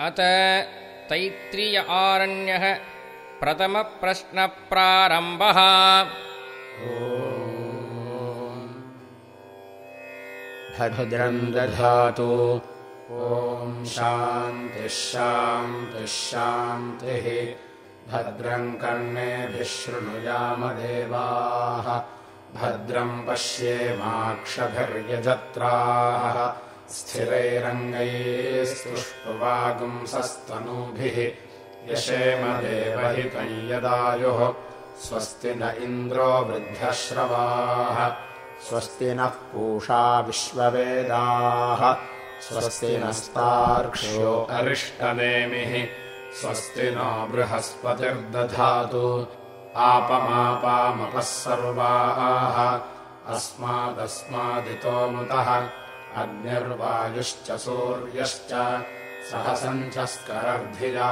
अत तैत्तिय आरण्यः प्रथमप्रश्नप्रारम्भः। भद्रम् दधातु। ॐ शान्तिः शान्तिः शान्तिः। भद्रम् कर्णेभिः शृणुयामदेवाः भद्रम् पश्येमाक्षभिर्यजत्राः स्थिरैरङ्गैस्तुष्टुवागुंसस्तनूभिः यशेम देवहितम् यदायुः स्वस्ति न इन्द्रो वृद्धश्रवाः स्वस्ति नः पूषा विश्ववेदाः। स्वस्ति नस्तार्क्ष्यो अरिष्टनेमिः। स्वस्ति नो बृहस्पतिर्दधातु। आपमापामपः सर्वाः। अस्मादस्मादितोमुतः अग्निर्वायुश्च सूर्यश्च सहसञ्चस्करर्धिया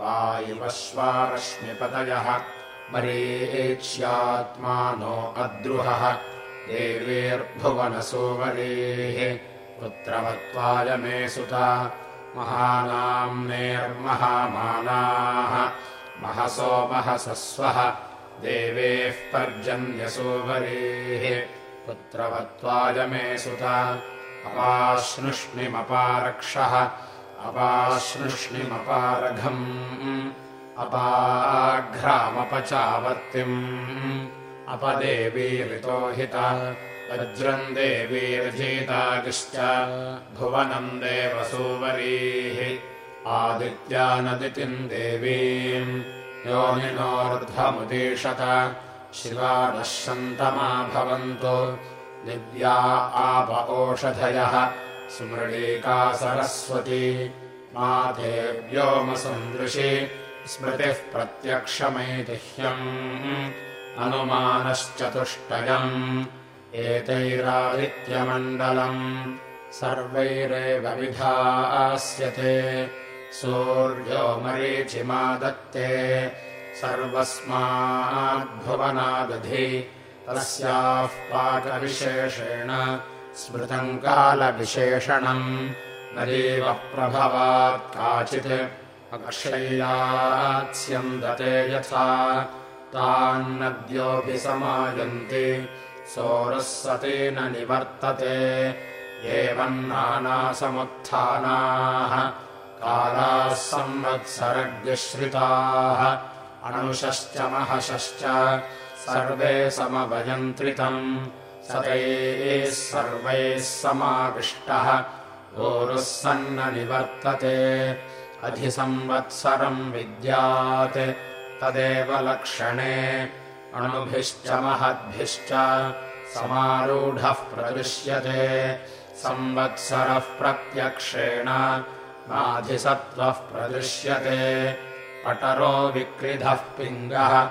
वायुवश्वारश्मिपतयः मरीक्ष्यात्मानो अद्रुहः देवीर्भुवनसोवरेः पुत्रवत्त्वाय मे सुता महानाम्नेर्महामानाः महसो महसस्वः देवेः पर्जन्यसोवरेः पुत्रवत्त्वाय मे सुता अपाश्नुष्णिमपारक्षः अपाश्नुष्णिमपारघम् अपाघ्रामपचावर्तिम् अपदेवीरितोहिता वज्रम् देवीर्जीतागिश्च भुवनम् देवसूवरीः आदित्यानदितिम् देवीम्। योनिनोर्ध्वमुदीशत शिवा नश्यन्तमा भवन्तु। दिव्या आप ओषधयः। स्मृणीका सरस्वती। मातेव्योमसन्दृशि स्मृतिः प्रत्यक्षमैतिह्यम् अनुमानश्चतुष्टयम् एतैरादित्यमण्डलम्। सर्वैरेव विधास्यते। सूर्यो मरीचिमादत्ते सर्वस्माद्भुवनादधि तस्याः पाकविशेषेण स्मृतम् कालविशेषणम् न देवः प्रभवात् काचित् अक्षय्यात्स्यन्दते यथा तान्नद्योऽभिसमायन्ति सोरः सतेन निवर्तते एवम् नानासमुत्थानाः कालाः संवत्सरग्श्रिताः अणुषश्च महशश्च सर्वे समभयन्त्रितम्। स तैः सर्वैः समाविष्टः। ओरुः सन्न निवर्तते। अधिसंवत्सरम् विद्यात्। तदेव लक्षणे। अणुभिश्च महद्भिश्च समारूढः प्रदृश्यते। संवत्सरः प्रत्यक्षेण माधिसत्त्वः प्रदृश्यते पटरो विक्लिधः पिङ्गः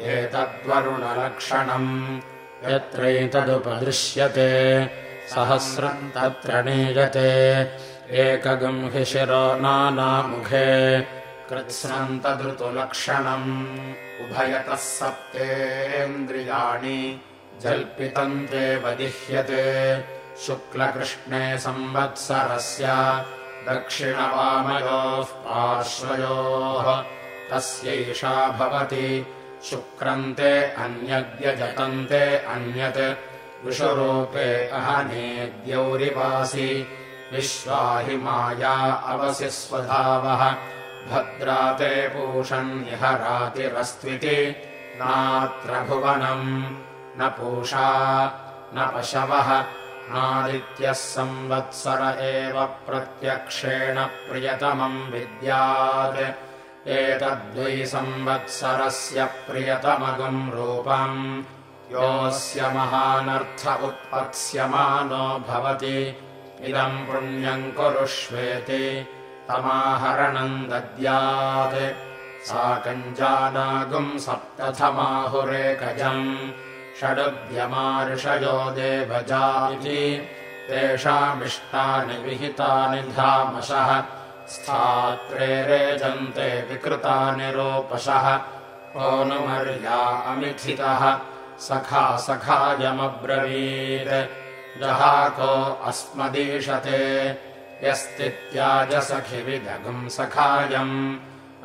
एतद्वरुणलक्षणम् यत्रैतदुपदृश्यते। सहस्रम् तत्र नीयते। एकगम् शिरो नानामुखे। कृत्स्नम् तदृतुलक्षणम्। उभयतः सप्तेन्द्रियाणि जल्पितम् ते वदिह्यते। शुक्लकृष्णे संवत्सरस्य दक्षिणवामयोः पार्श्वयोः। तस्यैषा भवति। शुक्रन्ते अन्यद्यजतन्ते अन्यत्। विषुरूपे अहने द्यौरिवासि विश्वाहि माया अवसि स्वधावः। भद्राते पूषन्निह रातिरस्त्विति। नात्र भुवनम् न पूषा न पशवः नादित्यः संवत्सर एव प्रत्यक्षेण प्रियतमम् विद्यात्। एतद्वै संवत्सरस्य प्रियतमगम् रूपम्। योऽस्य महानर्थ उत्पत्स्यमानो भवति। इदम् पुण्यम् कुरुष्वेति। तमाहरणम् दद्यात्। सा कञ्जानागुम् सप्तथमाहुरेकजम् षडुद्यमार्षयो देवजा इति तेषामिष्टानि विहितानि धामशः स्थात्रे रेजन्ते विकृतानि रोपशः ओनुमर्या अमिथितः। सखा सखायमब्रवीत्। जहाको अस्मदीशते। यस्तित्याजसखिविदगम् सखायम्।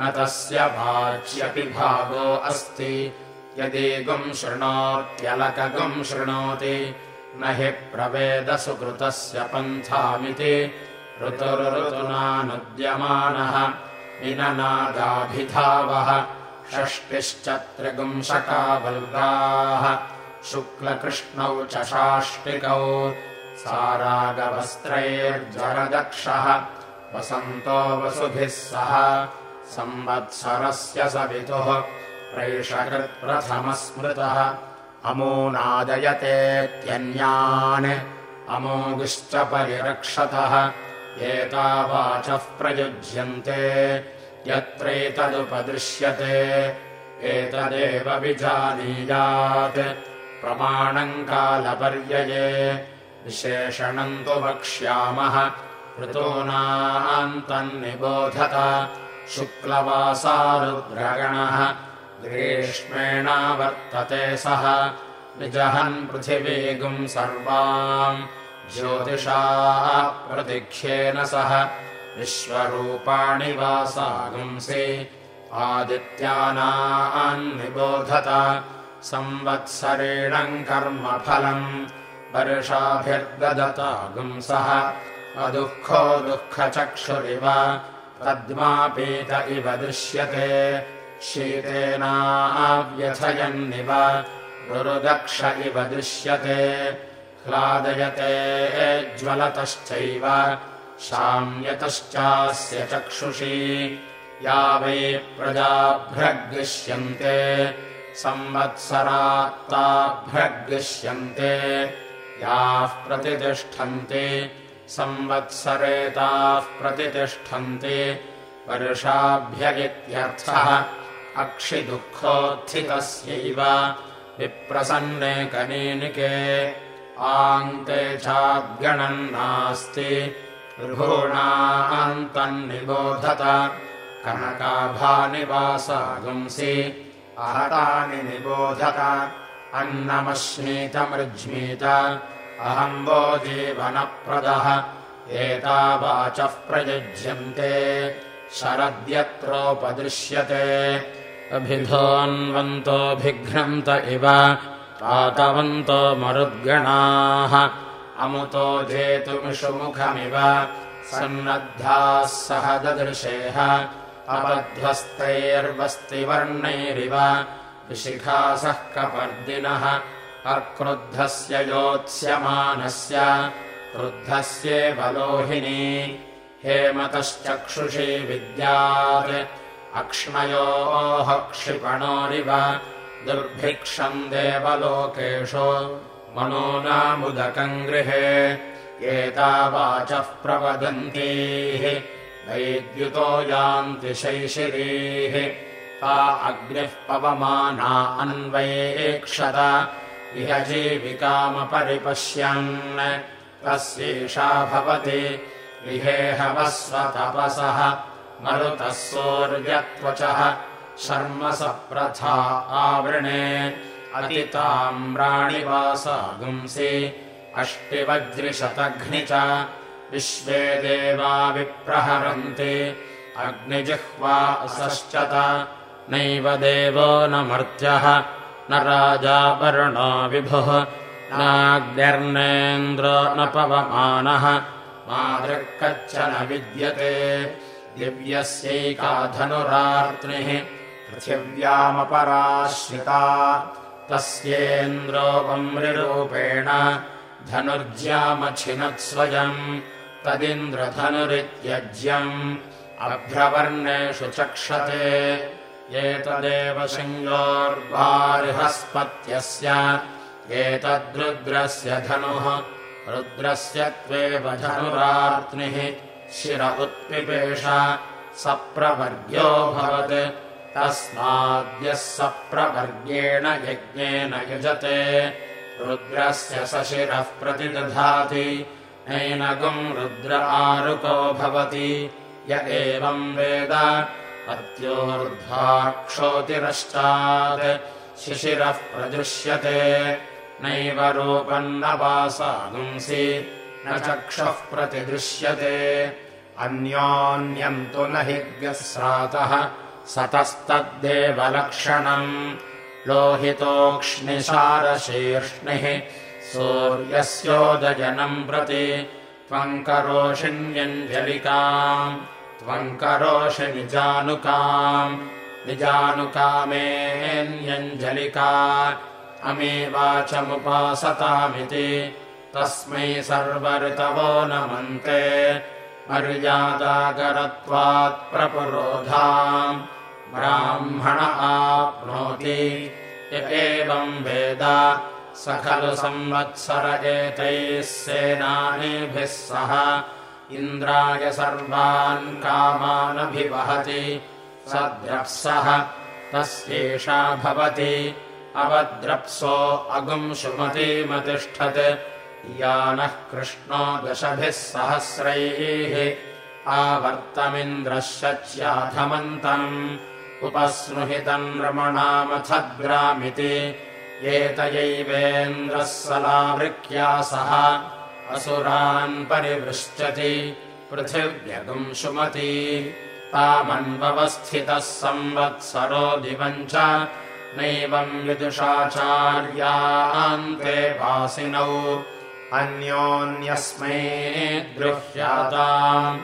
न तस्य वाच्यपि भागो अस्ति यदि गुम् शृणोत्यलकगुम् शृणोति। न हि प्रवेदसुकृतस्य पन्थामिति। ऋतुरुतुनानुद्यमानः विननादाभिधावः षष्टिश्च त्रिगुंशकावल्गाः शुक्लकृष्णौ च शाष्टिकौ सारागवस्त्रैर्जरदक्षः। वसन्तो वसुभिः सह। संवत्सरस्य सवितुः प्रैषकृत्प्रथमः स्मृतः अमोगिश्च परिरक्षतः। एतावाचः प्रयुज्यन्ते। यत्रैतदुपदृश्यते। एतदेव विजानीयात्। प्रमाणम् कालपर्यये। विशेषणम् तु वक्ष्यामः। ऋतूनान्तन्निबोधत शुक्लवासारुद्रगणः ग्रीष्मेणावर्तते सः। निजहन् पृथिवीगुम् सर्वाम् ज्योतिषा प्रतिख्येन सह विश्वरूपाणि वासागुंसि आदित्यानान्निबोधत संवत्सरेणम् कर्मफलम् वर्षाभिर्ददतागुंसः अदुःखो दुःखचक्षुरिव। पद्मापीत इव दृश्यते शीतेनाव्यथयन्निव गुरुदक्ष इव दृश्यते ह्लादयते ज्वलतश्चैव शाम्यतश्चास्य चक्षुषी या वै प्रजाभ्रग्लिष्यन्ते संवत्सरात्ताभ्रग्लिष्यन्ते याः प्रतितिष्ठन्ति संवत्सरेताः प्रतितिष्ठन्ति वर्षाभ्य इत्यर्थः अक्षिदुःखोत्थितस्यैव। विप्रसन्ने कनीनिके आन्ते चाद्गणम् नास्ति। ऋभूणान्तन्निबोधत। कनकाभानिवासागुंसि। आहतानि निबोधत। अन्नमश्मीतमृज्मीत अहम्बो जीवनप्रदः। एतावाचः प्रयुज्यन्ते। शरद्यत्रोपदृश्यते अभिधोन्वन्तोऽभिघ्नन्त इव पातवन्तो मरुद्गणाः। अमुतो जेतुमिषुमुखमिव सन्नद्धाः सह ददृशेह। अबध्वस्तैर्वस्तिवर्णैरिव विशिखासः कपर्दिनः। अक्रुद्धस्य योत्स्यमानस्य क्रुद्धस्येव लोहिनी। हेमतश्चक्षुषी विद्यात् अक्ष्णयोः क्षिपणोरिव दुर्भिक्षम् देवलोकेषु मनोनामुदकम् गृहे एतावाचः प्रवदन्तीः वैद्युतो यान्ति शैशिरीः ता अग्निः पवमाना अन्वयेक्षत इह जीविकामपरिपश्यन् तस्यैषा भवति गृहेहवस्वतपसः मरुतः सोऽर्यत्वचः शर्मसप्रथा आवृणे अतिताम्राणिवासागुंसि अष्टिवज्रिशतघ्नि च विश्वे देवा विप्रहरन्ति अग्निजिह्वा असश्चत नैव देवो न मर्त्यः न राजा वरुणो विभुः नाग्निर्नेन्द्रो न पवमानः मादृक्कच्च न विद्यते दिव्यस्यैका धनुरार्त्निः पृथिव्यामपराश्रिता। तस्येन्द्रोपमृरूपेण धनुर्ज्यामच्छिनत्स्वयम् तदिन्द्रधनुरित्यज्यम्। अभ्रवर्णेषु चक्षते एतदेव सिंहोर्वारिहस्पत्यस्य एतद्रुद्रस्य धनुः रुद्रस्य त्वेव धनुरार्त्निः शिर उत्पिपेष सप्रवर्ग्योऽभवत् तस्माद्यः सप्रवर्गेण यज्ञेन युजते। रुद्रस्य सशिरः प्रतिदधाति। नैनगुम् रुद्र आरुको भवति। य एवम् वेद अत्योर्ध्वाक्षोतिरश्चात् शिशिरः प्रदृश्यते। नैव रूपम् न वासागुंसि न चक्षुः प्रतिदृश्यते। अन्योन्यम् तु न हि व्यस्रातः सतस्तद्देवलक्षणम्। लोहितोक्ष्णिसारशीर्ष्णिः सूर्यस्योदजनम् प्रति त्वम् करोषिण्यञ्जलिकाम्। त्वम् करोषि निजानुकाम् निजानुकामेऽन्यञ्जलिका। अमेवाचमुपासतामिति तस्मै सर्वऋतवो नमन्ते मर्यादाकरत्वात्प्रपुरोधाम् ब्राह्मण आप्नोति य एवम् वेद स खलु संवत्सर एतैः सेनानीभिः सह इन्द्राय सर्वान् कामानभिवहति सद्रप्सः तस्येषा भवति अवद्रप्सो अगुंशुमतीमतिष्ठत् या नः कृष्णो दशभिः सहस्रैः आवर्तमिन्द्रः शच्याधमन्तम् उपस्नुहितम् रमणामथग्रामिति एतयैवेन्द्रः सलावृक्या सह असुरान् परिवृश्चति पृथिव्यगुंशुमती तामन्ववस्थितः संवत्सरो दिवम् च नैवम् विदुषाचार्यान्ते वासिनौ अन्योन्यस्मै गृह्याताम्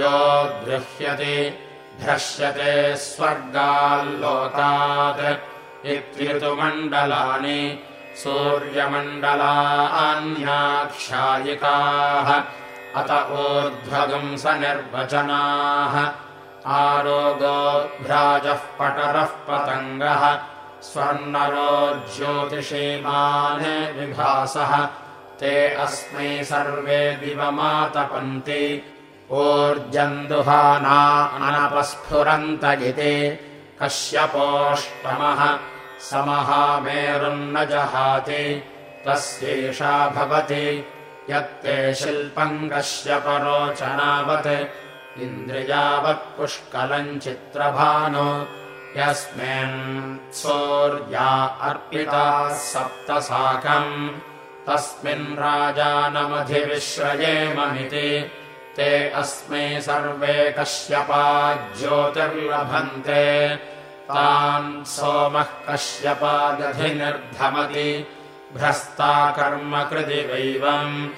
यो गृह्यति भ्रश्यते स्वर्गाल्लोकात्। इत्युतुमण्डलानि सूर्यमण्डलान्याख्यायिकाः। अत ऊर्ध्वगम् स निर्वचनाः। आरोगोभ्राजः पटरः पतङ्गः। स्वर्णरो ज्योतिषीमान् विभासः ते अस्मै सर्वे दिवमातपन्ति। ऊर्जन्दुहाना अनपस्फुरन्त इति। कश्यपोष्टमः समहामेरुन्न जहाति। तस्यैषा भवति। यत्ते शिल्पम् कश्यपरोचनावत् इन्द्रियावत्पुष्कलम् चित्रभानु। यस्मिन् सोर्या अर्पिताः सप्तसाकम् तस्मिन् राजानमधिविश्रयेममिति ते अस्मै सर्वे कश्यपा ज्योतिर्लभन्ते तान् सोमः कश्यपादधिनिर्धमति। भ्रस्ता कर्म कृदिवैवम्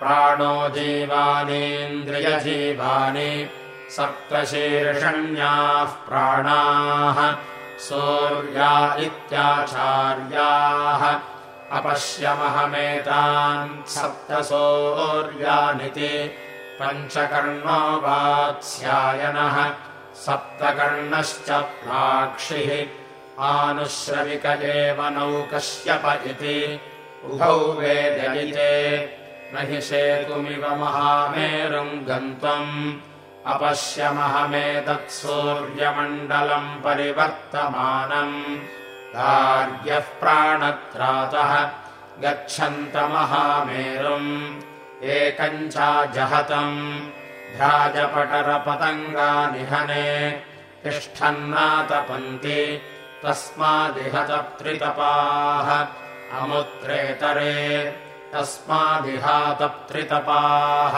प्राणो जीवानीन्द्रियजीवानि। सप्तशीर्षण्याः प्राणाः। सूर्या इत्याचार्याः अपश्यमहमेतान् सप्तसौर्यानिति पञ्चकर्णो वात्स्यायनः सप्तकर्णश्च प्राक्षिः आनुश्रविक एव नौ कश्यप इति उभौ वेदयिते न हि शेतुमिव महामेरुम् गन्तुम् अपश्यमहमेतत्सूर्यमण्डलम् परिवर्तमानम् कार्यः प्राणत्रातः गच्छन्तमहामेरुम् एकम् चाजहतम् भ्राजपटरपतङ्गानिहने तिष्ठन्नातपन्ति तस्मादिहतप्त्रितपाः अमुत्रेतरे तस्मादिहातप्त्रितपाः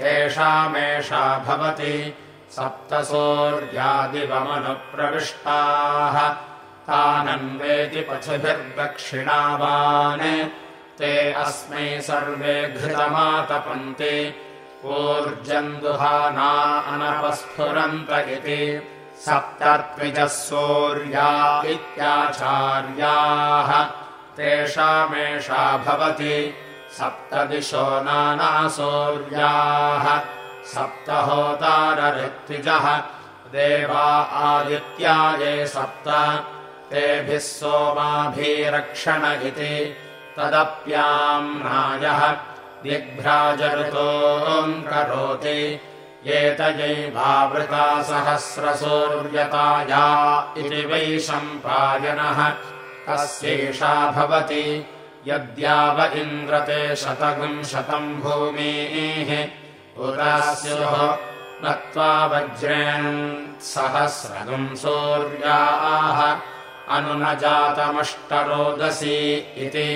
तेषामेषा भवति सप्तसोर्यादिवमनुप्रविष्टाः तानन्वेति पथिभिर्दक्षिणावान् ते अस्मै सर्वे घृतमातपन्ति। ऊर्जन्दुहाना अनपस्फुरन्त इति। सप्तर्त्विजः सूर्या इत्याचार्याः। तेषामेषा भवति। सप्तदिशो नानासूर्याः। सप्तहोतारऋत्विजः। देवा आदित्या ये सप्त तेभिः सोमाभिरक्षण इति तदप्याम् राजः दिग्भ्राजऋतोम् करोति एतयैवावृता सहस्रसूर्यताया इति वै सम्पायनः कस्यैषा भवति। यद्याव इन्द्रते शतगुम् शतम् भूमेः। पुरास्योः नत्वा सूर्याः अनु न जातमष्टरोदसी इति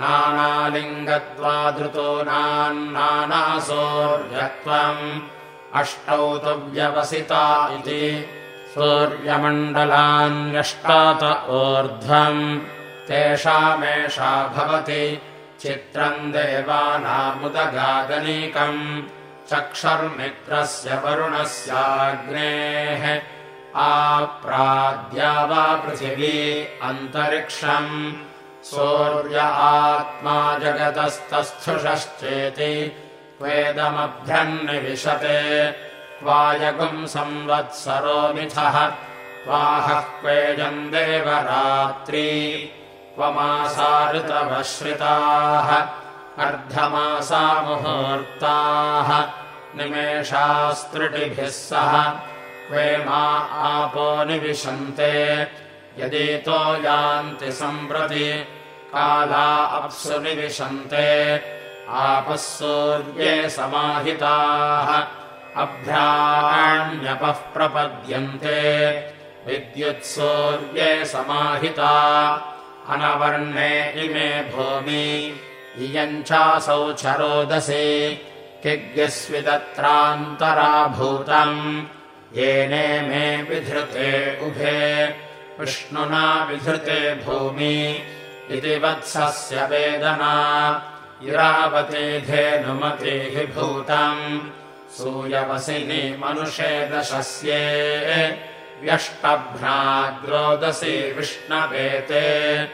नानालिङ्गत्वादृतो नानासौर्यत्वम् अष्टौ तु व्यवसिता इति सूर्यमण्डलान्यष्टात ऊर्ध्वम् तेषामेषा भवति चित्रम् देवानामुदगागनीकम् चक्षर्मित्रस्य वरुणस्याग्नेः आप्राद्या वा पृथिवी अन्तरिक्षम् सूर्य आत्मा जगतस्तस्थुषश्चेति क्वेदमभ्यन्निविशते। क्वायगुम् संवत्सरो मिथः क्वाहः क्वेजम् देवरात्री। क्वमासाऋतवश्रिताः अर्धमासा मुहूर्ताः निमेषास्त्रुटिभिः सह आपो निविशन्ते। यदितो यान्ति सम्प्रति काला अप्सु निविशन्ते। आपः सूर्ये समाहिताः अभ्राण्यपः प्रपद्यन्ते। विद्युत्सूर्ये समाहिता अनवर्णे इमे भूमि इयम् चासौ चरोदसे किग्यस्विदत्रान्तराभूतम् येने मे विधृते उभे। विष्णुना विधृते भूमि इति वत्सस्य वेदना। इरावतेधेनुमतेः भूतम्। सूयवसिनि मनुषे दशस्ये। व्यष्टभ्राग्रोदसी विष्णवेते।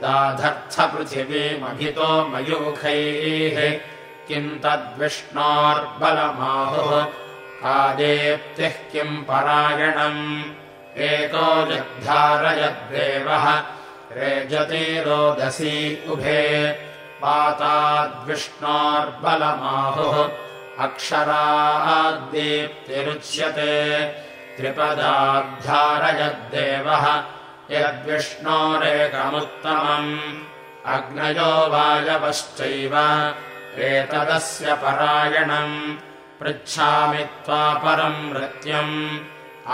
दाधर्थपृथिवीमभितो मयूखैः। किम् तद्विष्णोर्बलमाहुः कादेप्तिः किम् परायणम्? एको यद्धारयद्देवः रेजति रोदसी उभे। पाताद्विष्णोर्बलमाहुः। अक्षराद्दीप्तिरुच्यते। त्रिपदाद्धारयद्देवः। यद्विष्णोरेकमुत्तमम्। अग्नयो वायवश्चैव। एतदस्य परायणम् पृच्छामि त्वा परम् नृत्यम्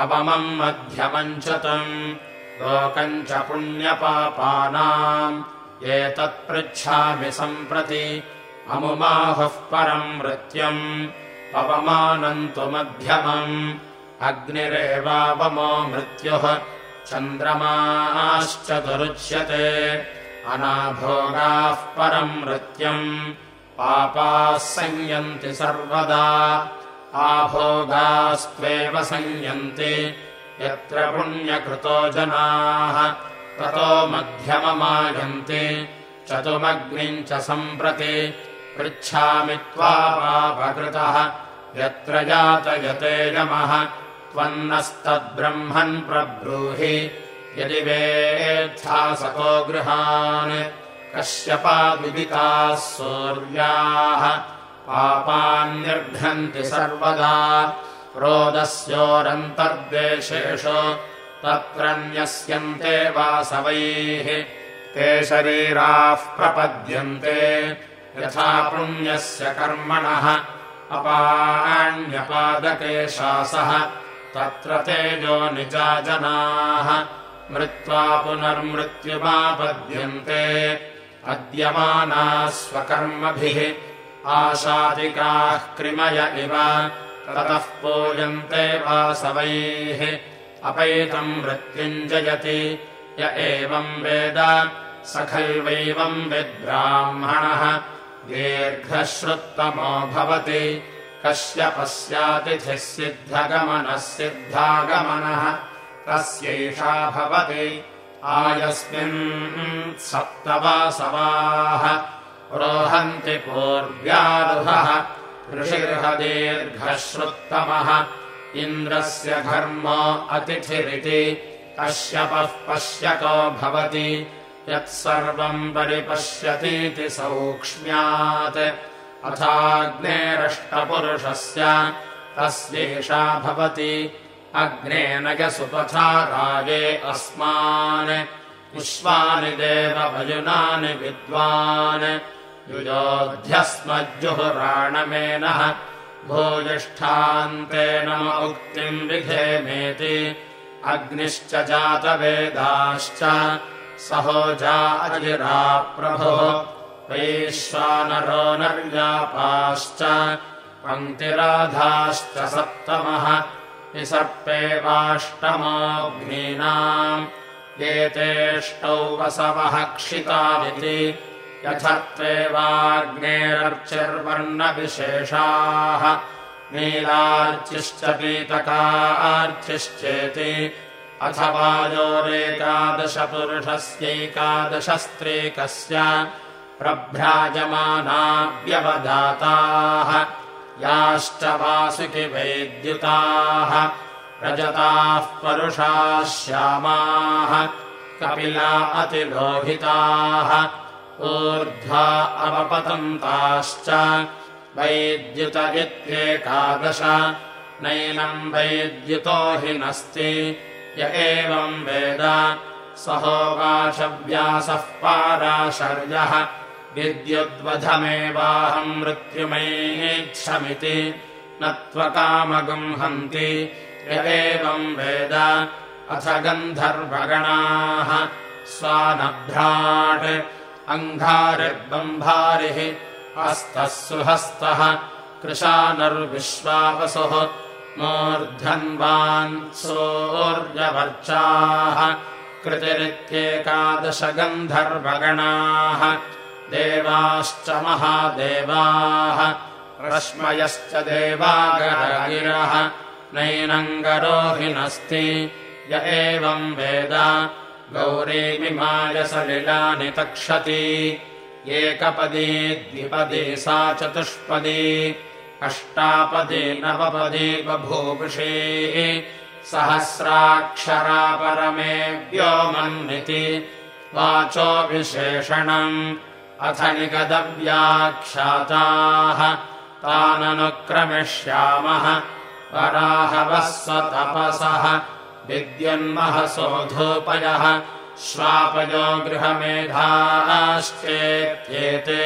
अवमम् मध्यमम् च तम् लोकम् च पुण्यपापानाम् एतत्पृच्छामि सम्प्रति। अमुमाहुः परम् नृत्यम् पवमानन्तु मध्यमम्। अग्निरेवावमो मृत्युः चन्द्रमाश्च दुरुच्यते अनाभोगाः परम् नृत्यम् पापाः संयन्ति सर्वदा। आभोगास्त्वेव संयन्ति। यत्र पुण्यकृतो जनाः ततो मध्यममायन्ति चतुमग्निम् च सम्प्रति पृच्छामि त्वा पापकृतः। यत्र जातयते यमः त्वन्नस्तद्ब्रह्मन् प्रब्रूहि। यदि वेत्थासको गृहान् कश्यपाविदिताः सूर्याः पापान्निर्घ्नन्ति सर्वदा। रोदस्योरन्तर्देशेषु तत्र न्यस्यन्ते वासवैः। ते शरीराः प्रपद्यन्ते। यथा पुण्यस्य कर्मणः अपाण्यपादके शासः तत्र तेजो निजा जनाः मृत्वा पुनर्मृत्युमापद्यन्ते अद्यमानाः स्वकर्मभिः आशादिकाः कृमय इव ततः पूयन्ते वासवैः अपैतम् मृत्युञ्जयति य एवम् वेद स खल्वैवम् विद्ब्राह्मणः दीर्घश्रुत्तमो भवति कश्यपस्यातिथिः सिद्धगमनः सिद्धागमनः तस्यैषा भवति आयस्मिन् सप्तवासवाः रोहन्ति पूर्व्यारुहः ऋषिर्हदीर्घश्रुत्तमः। इन्द्रस्य घर्मो अतिथिरिति कश्यपः पश्यको भवति यत्सर्वम् परिपश्यतीति सौक्ष्म्यात्। अथाग्नेरष्टपुरुषस्य तस्यैषा भवति अग्नेन यसुपथा राजे अस्मान्। विश्वानि देवभजुनानि विद्वान्। युयोध्यस्मज्जुहुराणमेनः भूयिष्ठान्तेन उक्तिम् विधेमेति। अग्निश्च जातवेदाश्च। सहोजा अजिरा प्रभुः। वैश्वानरो नर्यापाश्च पङ्क्तिराधाश्च सप्तमः विसर्पेवाष्टमोऽग्नीनाम् एतेष्टौ वसवः क्षितादिति यथत्वेवाग्नेरर्चिर्वर्णविशेषाः नीलार्चिश्च पीतकार्चिश्चेति अथवा योरेकादशपुरुषस्यैकादशस्त्रीकस्य प्रभ्राजमानाव्यवदाताः याश्च वासुकि वैद्युताः रजताः परुषाः श्यामाः कपिला अतिलोहिताः ऊर्ध्वा अवपतन्ताश्च वैद्युत इत्येकादश नैनम् वैद्युतो हि नस्ति य एवम् वेद सहोवाचव्यासः पाराशर्यः विद्युद्वधमेवाहम् मृत्युमेच्छमिति न त्वकामगुंहन्ति य एवम् वेद अथ गन्धर्वगणाः स्वानभ्राट् अङ्घारिर्बम्भारिः हस्तः सुहस्तः कृशानर्विश्वावसुः मूर्धन्वान् सोऽर्यवर्चाः कृतिरित्येकादशगन्धर्वगणाः देवाश्च महादेवाः। रश्मयश्च देवागरगिरः। नैनङ्गरो हि नस्ति। य एवम् वेद। गौरीमिमाय सलिलानि तक्षति। एकपदी द्विपदी सा चतुष्पदी। अष्टापदी नवपदी बभूवुषी। सहस्राक्षरा परमे व्योमन्निति वाचो विशेषणम् अथ निगदव्याख्याताः ताननुक्रमिष्यामः। वराहवः स्वतपसः विद्युन्महसोऽधूपयः श्वापयो गृहमेधाश्चेत्येते।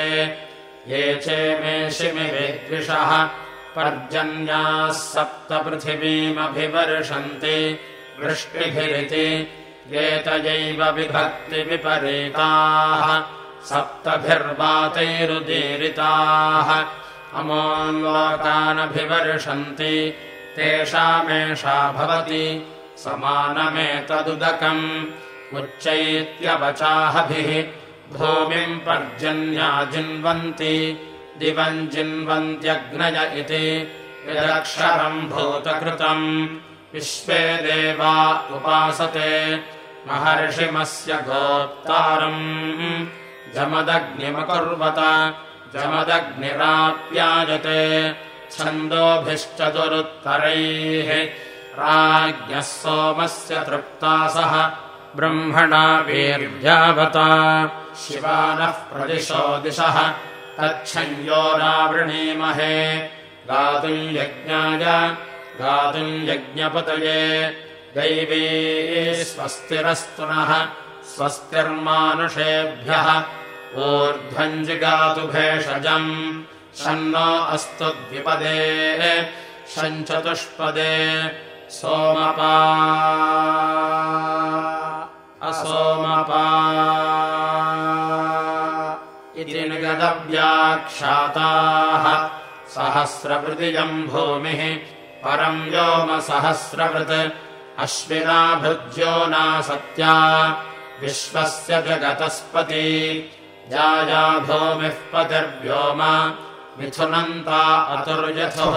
ये चेमेशिमि विद्विषः पर्जन्याः सप्त पृथिवीमभिवर्षन्ति वृष्टिभिरिति। एतयैव विभक्तिविपरीताः सप्तभिर्वातैरुदीरिताः। अमोन्लोकानभिवर्षन्ति तेषामेषा भवति समानमेतदुदकम्। उच्चैत्यवचाहभिः भूमिम् पर्जन्या जिन्वन्ति। दिवम् जिन्वन्त्यग्नय इति यदक्षरम् भूतकृतम्। विश्वे देवा उपासते। महर्षिमस्य गोप्तारम् जमदग्निमकुर्वत जमदग्निराप्यायते। छन्दोभिश्चतुरुत्तरैः राज्ञः सोमस्य तृप्तासः ब्रह्मणा वीर्यावता। शिवानः प्रदिशो दिशः तच्छञ्योरावृणीमहे गातुम् यज्ञाय गातुम् यज्ञपतये। दैवी स्वस्तिरस्तु नः स्वस्तिर्मानुषेभ्यः ऊर्ध्वम् जिगातु भेषजम्। शन्नो अस्तु द्विपदे शञ्चतुष्पदे सोमपा। असोमपा। इति निगदव्याख्याताः सहस्रवृतिजम् भूमिः। परम् व्योमसहस्रवृत् अश्विना भृज्यो नासत्या। विश्वस्य जगतस्पति भूमिः पतिर्व्योम मिथुनन्ता अतुर्यथुः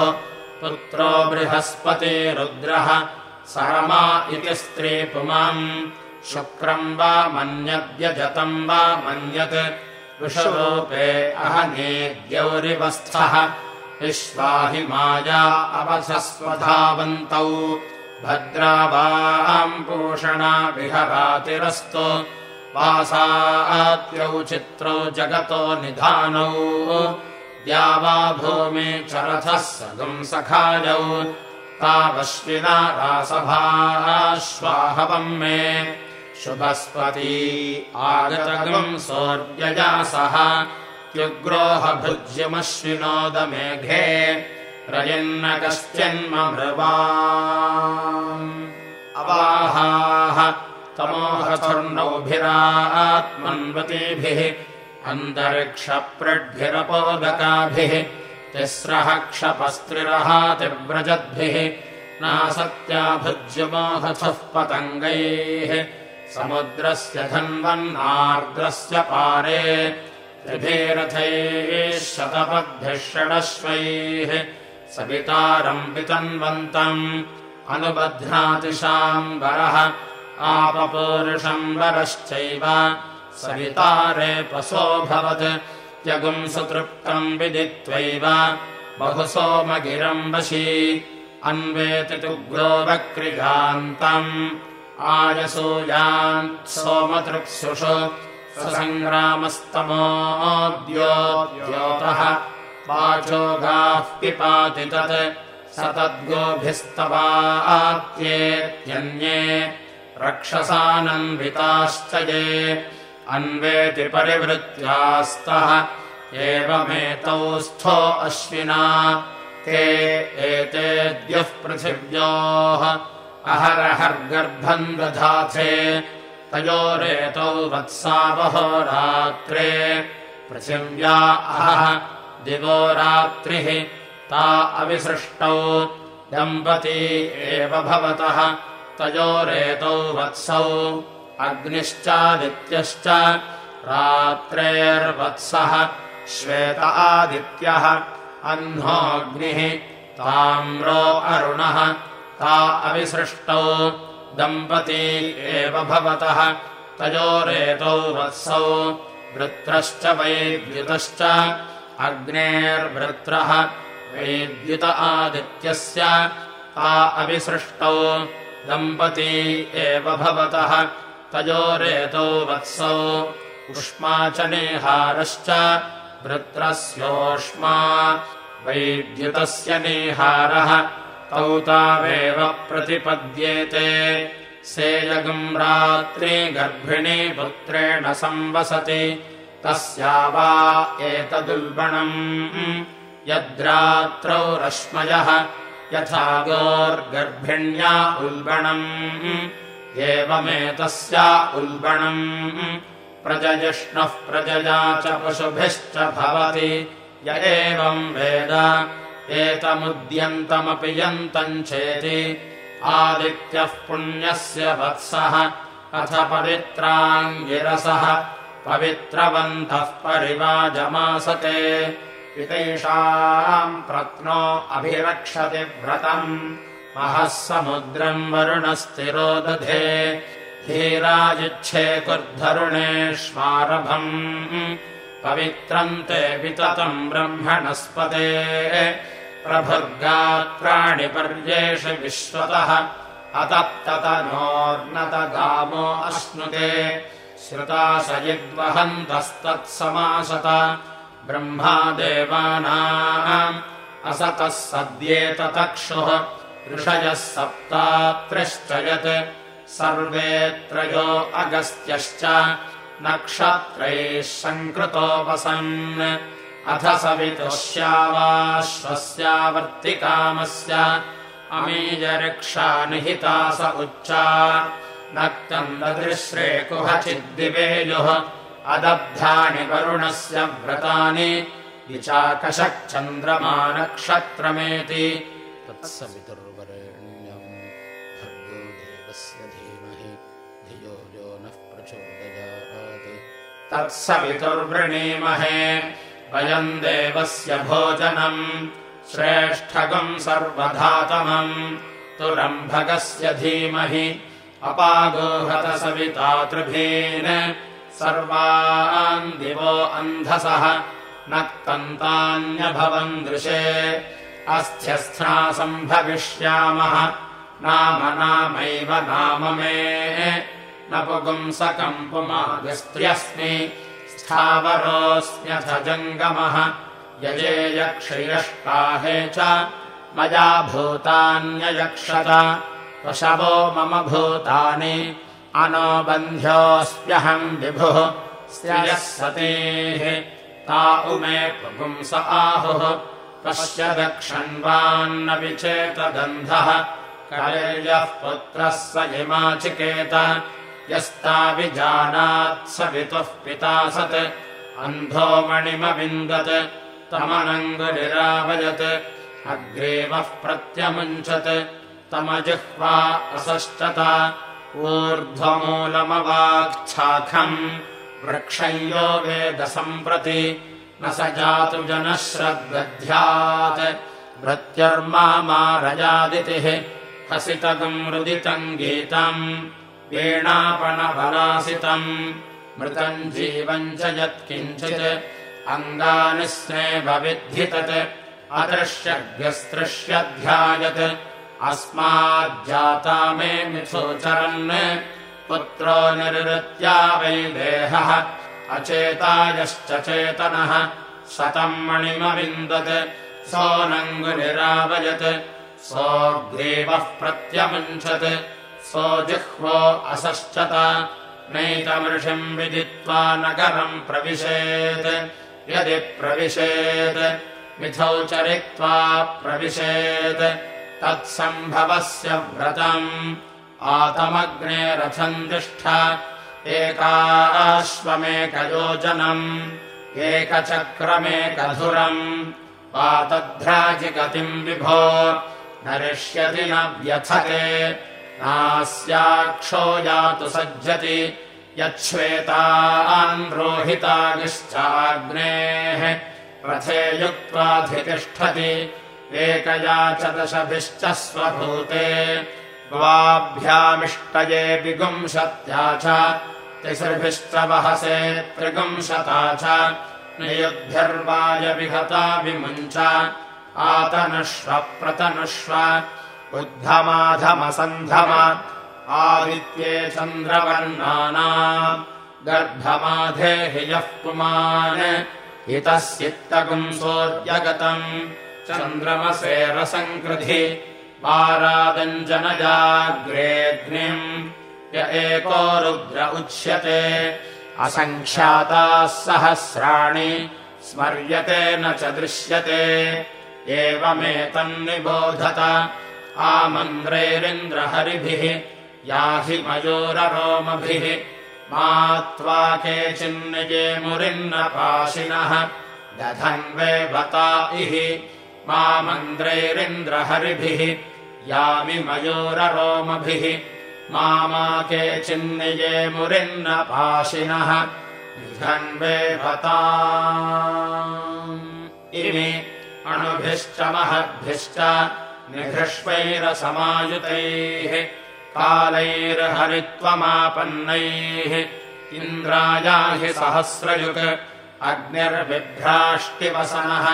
पुत्रो बृहस्पतिरुद्रः सरमा इति स्त्रीपुमाम् शुक्रम् वा मन्यद्यजतम् वा मन्यत् विषरूपे अहनेद्यौरिवस्थः विश्वाहि माया अवसस्वधावन्तौ भद्रावाम् पूषणा विहरातिरस्तु वासात्यौ चित्रौ जगतो निधानौ। द्यावा भूमि चरथः सगुम् सखायौ। तावश्विना रासभाश्वाहवम् मे। शुभस्पती आगतगम् सौर्यजा सह। त्युग्रोहभुज्यमश्विनोदमेघे रयन्न कश्चिन्मभृवा अवाहाः तमोहथुर्नौभिरात्मन्वतीभिः अन्तरिक्षप्रड्भिरपोदकाभिः तिस्रः क्षपस्त्रिरहातिव्रजद्भिः नासत्याभुज्यमोहथः पतङ्गैः समुद्रस्य धन्वन्नार्द्रस्य पारे त्रिभिरथैः शतपद्भिः षडश्वैः सवितारम् वितन्वन्तम् अनुबध्नातिशाम्बरः आपपूरुषम्बरश्चैव सवितारे पशोऽभवत् त्यगुम् सुतृप्तम् विदित्वैव। बहु सोमगिरम् वशी अन्वेति तुग्रो वक्रिगान्तम्। आयसूयान् सोमतृप्सुषु। सङ्ग्रामस्तमोद्योतः वाचोगाः पिपाति तत्। स तद्गोभिस्तवात्येत्यन्ये रक्षसानन्विताश्च ये अन्वेति परिवृत्यास्तः एवमेतौ स्थो अश्विना ते एतेद्युः पृथिव्योः अहरहर्गर्भम् दधाथे तयोरेतौ वत्सावहोरात्रे पृथिव्या अहः दिवो रात्रिः ता अविसृष्टौ दम्पती एव भवतः तयोरेतौ वत्सौ अग्निश्चादित्यश्च रात्रेर्वत्सः। श्वेत आदित्यः। अह्नोऽग्निः ताम्रो अरुणः। ता अविसृष्टौ। दम्पती एव भवतः। तयोरेतौ वत्सौ वृत्रश्च वैद्युतश्च। अग्नेर्वृत्रः। वैद्युत आदित्यस्य। ता अविसृष्टौ दम्पती एव भवतः। तयोरेतौ वत्सौ। उष्मा च नेहारश्च वृत्रस्योष्मा। वैद्युतस्य नेहारः। तौ तावेव प्रतिपद्येते। सेयगम् रात्रि गर्भिणी पुत्रेण संवसति। तस्या वा एतदुल्बणम्। यद्रात्रौ रश्मयः यथा गोर्गर्भिण्या उल्बणम्। एवमेतस्या उल्बणम्। प्रजयिष्णः प्रजया च पशुभिश्च भवति। य एवम् वेद। एतमुद्यन्तमपि यन्तम् चेति। आदित्यः पुण्यस्य वत्सः। अथ पवित्राङ्गिरसः। पवित्रवन्तः परिवाजमासते इतैषाम् प्रत्नो अभिरक्षति व्रतम्। महः समुद्रम् वरुणस्थिरो दधे। धीराजिच्छेकुर्धरुणेष्वारभम् पवित्रम् ते विततम् ब्रह्मणस्पते। प्रभुर्गात्राणि पर्येष विश्वतः। अतप्ततनोर्नतगामो अश्नुते। श्रुताशयिद्वहन्तस्तत्समासत ब्रह्मा देवानाम् असतः सद्येततक्षुः ऋषयः सप्तात्रश्च यत् सर्वे त्रयो अगस्त्यश्च नक्षत्रैः सङ्कृतोपसन् अथ सवितुष्यावाश्वस्यावर्तिकामस्य अमीजरक्षा निहिता स उच्चा। नक्तम् ददृश्रे कुहचिद्दिवेयुः अदब्धानि वरुणस्य व्रतानि विचाकशक्चन्द्रमा नक्षत्रमेति तत्सवितुर्वरेण्यम् भर्गो देवस्य धीमहि धियो यो नः प्रचोदयात्। तत्सवितुर्वृणीमहे वयम् देवस्य भोजनम् श्रेष्ठगम् सर्वधातमम्। तुरम्भगस्य धीमहि अपागोहत सविता तृभीन् सर्वान् दिवो अन्धसः नक्तन्तान्यभवन् दृशे अस्त्यस्थ्ना सम्भविष्यामः नाम नामैव नाम मे न पुगुंसकम् पुमागस्त्र्यस्मि स्थावरोऽस्म्यथ जङ्गमः यजेयक्षयष्टाहे च मया भूतान्ययक्षत पशवो मम भूतानि अनोबन्ध्योऽस्म्यहम् विभुः स्त्रियः सतेः। ता उमे पुंस आहुः। पश्य दक्षण्वान्न विचेतगन्धः कलेयः पुत्रः स इमाचिकेत यस्ताविजानात् स वितुः पिता सत्। अन्धो मणिमविन्दत्। तमनङ्गुनिरावयत्। अग्रेवः प्रत्यमुञ्चत्। तमजिह्वा असश्चत ऊर्ध्वमूलमवाक्छाखम् वृक्षयो वेदसम्प्रति न स जातु जनः श्रद्दध्यात् भृत्यर्मारजादितिः हसितगम् रुदितम् गीतम् वीणापणफलासितम् मृतम् जीवम् च यत्किञ्चित् अङ्गानि स्नेव विद्धि तत् अदृश्यभ्यस्तृश्यध्यायत् अस्माज्जाता मे मिथोचरन् पुत्रो निर्वृत्या वै देहः अचेतायश्च चेतनः शतम् मणिमविन्दत् सोऽनङ्गुनिरावयत् सोऽग्रीवः प्रत्यमुञ्चत् सोऽजिह्वो असश्चत नैतमृषिम् विदित्वा नगरम् प्रविशेत् यदि प्रविशेत् मिथौ चरित्वा प्रविशेत् तत्सम्भवस्य व्रतम्। आतमग्ने रथम् तिष्ठ एकाश्वमेकयोजनम् एकचक्रमेकधुरम्। पातध्राजिगतिम् विभो। नरिष्यति न व्यथते। नास्याक्षो यातु सज्जति। यच्छ्वेतान् रोहितागिश्चाग्नेः रथे युक्त्वाधितिष्ठति एकया च दशभिश्च स्वभूते। द्वाभ्यामिष्टये विगुंशत्या च तिसृभिश्च वहसे त्रिगुंशता च। नियुद्ध्यर्वाय विहता विमुञ्च आतनुष्व प्रतनुष्व उद्धमाधमसन्धम आदित्ये चन्द्रवर्णाना। गर्भमाधेहि यः पुमान् इतस्यित्तगुंसोऽद्यगतम् चन्द्रमसे रसङ्कृधि पारादञ्जनजाग्रेऽग्निम् य एको रुद्र उच्यते। असङ्ख्याताः सहस्राणि स्मर्यते न च दृश्यते। एवमेतन्निबोधत आमन्द्रैरिन्द्रहरिभिः याहि मयूररोमभिः मा त्वा केचिन्निजे मुरिन्नपाशिनः दधन्वेवता इहि मामन्द्रैरिन्द्रहरिभिः यामि मयूररोमभिः। मा केचिन्निजे मुरिन्नपाशिनः धन्वेवता इमि अणुभिश्च महद्भिश्च निघृष्वैरसमायुतैः कालैर्हरित्वमापन्नैः इन्द्रायाहि सहस्रयुक् अग्निर्बिभ्राष्टिवसनः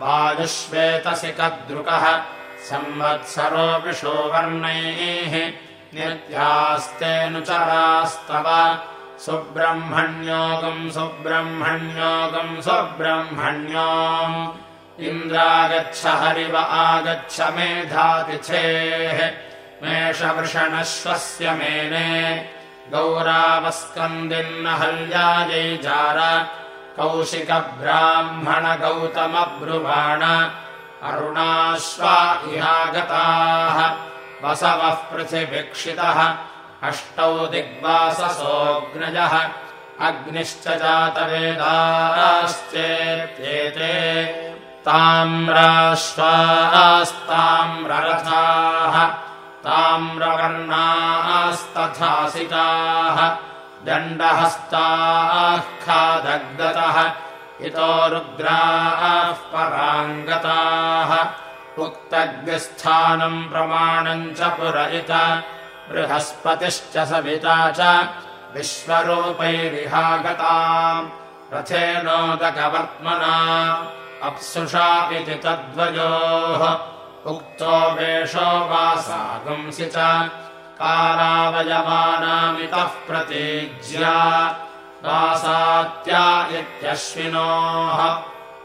वायुश्वेतसि कद्रुकः। संवत्सरो विषोवर्णैः नित्यास्तेऽनुचरास्तव सुब्रह्मण्योगम् सुब्रह्मण्योगम् सुब्रह्मण्यो इन्द्रागच्छ हरिव आगच्छ मेधातिथेः मेषवृषणश्वस्य मेने। गौरावस्कन्दिन्न हल्यायै जार कौशिकब्राह्मणगौतमब्रुवाण अरुणाश्वा इहागताः वसवः पृथिवीक्षितः अष्टौ दिग्वाससोऽग्नजः अग्निश्च जातवेदाश्चेत्येते ताम्राश्वास्ताम्ररथाः ताम्रवर्णास्तथासिताः दण्डहस्ताः खादग्दतः इतो रुद्राः पराङ्गताः। उक्तग्निस्थानम् प्रमाणम् च पुरजित बृहस्पतिश्च सविता च विश्वरूपैरिहागताम्। रथेनोदकवर्त्मना अप्सुषा इति तद्वयोः उक्तो वेषो वासागुंसि च कालावयमानामितः प्रतीज्या वासात्या इत्यश्विनोः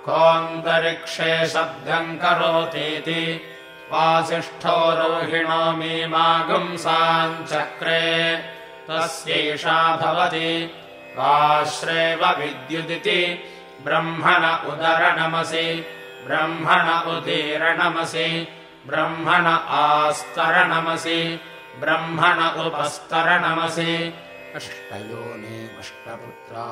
कोऽन्तरिक्षे शब्दम् करोतीति वासिष्ठो रोहिणो मीमागुंसाञ्चक्रे तस्यैषा भवति वाश्रेव विद्युदिति ब्रह्मण उदरणमसि ब्रह्मण उदीरणमसि ब्रह्मण आस्तरणमसि ब्रह्मण उपस्तरणमसि। अष्टयोनेमष्टपुत्रा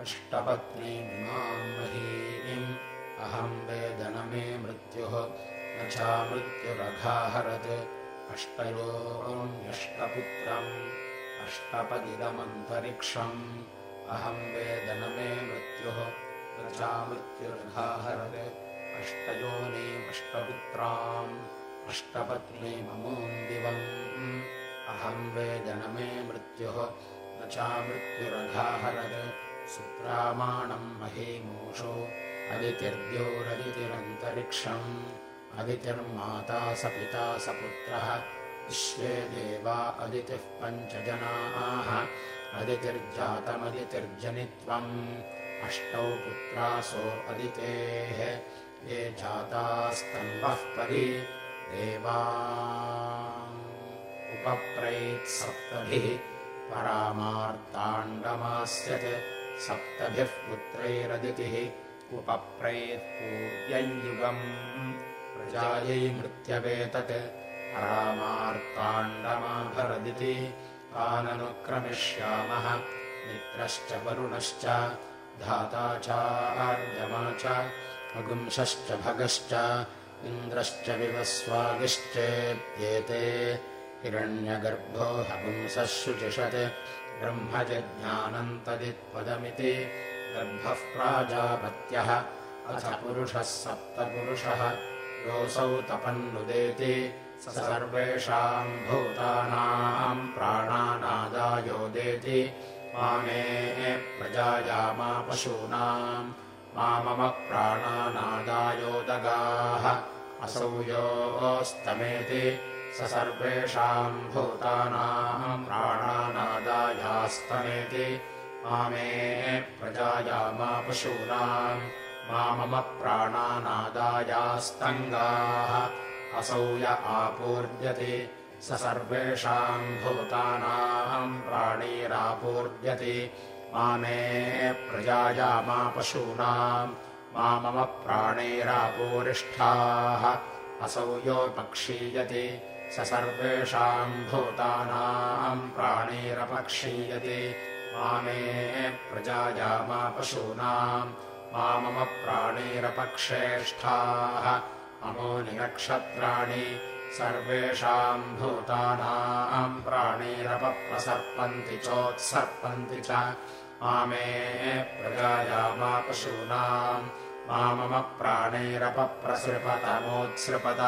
अष्टपत्नीमिमाम् महीम् अहम् वेद न मे मृत्युः। न चामृत्युरघाहरत् अष्टयोऽन्यष्टपुत्रम् अष्टपदिदमन्तरिक्षम् अहम् वेद न मे मृत्युः। न चामृत्युरघाहरत् अष्टयोनीमष्टपुत्राम् अष्टपत्नीममून् दिवम् अहम् वेद न मे मृत्युः न चामृत्युरघाहरत् सुप्रामाणम् महीमूषो अदितिर्द्योरदितिरन्तरिक्षम्। अदितिर्माता स पिता स पुत्रः। विश्वे देवा अदितिः पञ्च जनाः अदितिर्जातमदितिर्जनित्वम्। अष्टौ पुत्रासो अदितेः। ये जातास्तम्बः परि देवा उपप्रैत्सप्तभिः परामार्ताण्डमास्यत् सप्तभिः पुत्रैरदितिः उपप्रैत्पूर्यञ्युगम् प्रजायै मृत्यवेतत् परामार्ताण्डमाभरदिति ताननुक्रमिष्यामः मित्रश्च वरुणश्च धाता चार्यमा च अगुंशश्च भगश्च इन्द्रश्च विवस्वागिश्चेत्येते हिरण्यगर्भो हपुंसः शुचिषत्। ब्रह्मजज्ञानन्तदित्पदमिति गर्भः प्राजापत्यः। अथ पुरुषः सप्तपुरुषः। योऽसौ तपन्नुदेति। स सर्वेषाम् भूतानाम् प्राणानादायोदेति। मामे प्रजायामा पशूनाम् मा मम प्राणानादायोदगाः। असौ योऽस्तमेति स सर्वेषाम् भूतानाम् प्राणानादायास्तमेति। मामे प्रजायामा पशूनाम् मा मम प्राणानादायास्तङ्गाः। असौ य आपूर्यति स सर्वेषाम् भूतानाम् प्राणीरापूर्यति मामे प्रजायामा पशूनाम् मा मम प्राणैरापूरिष्ठाः। असौ योपक्षीयति स सर्वेषाम् भूतानाम् प्राणैरपक्षीयति। मामे प्रजायामा पशूनाम् मा मम प्राणैरपक्षेष्ठाः। अमोनि नक्षत्राणि सर्वेषाम् भूतानाम् प्राणैरपप्रसर्पन्ति चोत्सर्पन्ति च मामे प्रजायामा पशूनाम् मा मम प्राणैरपप्रसृपतमोत्सृपत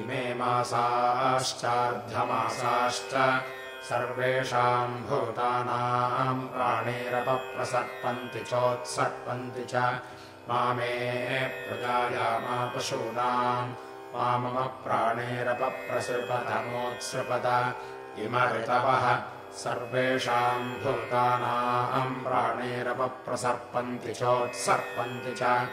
इमे मासाश्चार्धमासाश्च सर्वेषाम् भूतानाम् प्राणैरपप्रसर्पन्ति चोत्सर्पन्ति च मामे प्रजायामा पशूनाम् मा मम प्राणैरपप्रसृपतमोत्सृपत। इम ऋतवः सर्वेषाम् भूतानाम् प्राणैरपप्रसर्पन्ति चोत्सर्पन्ति च।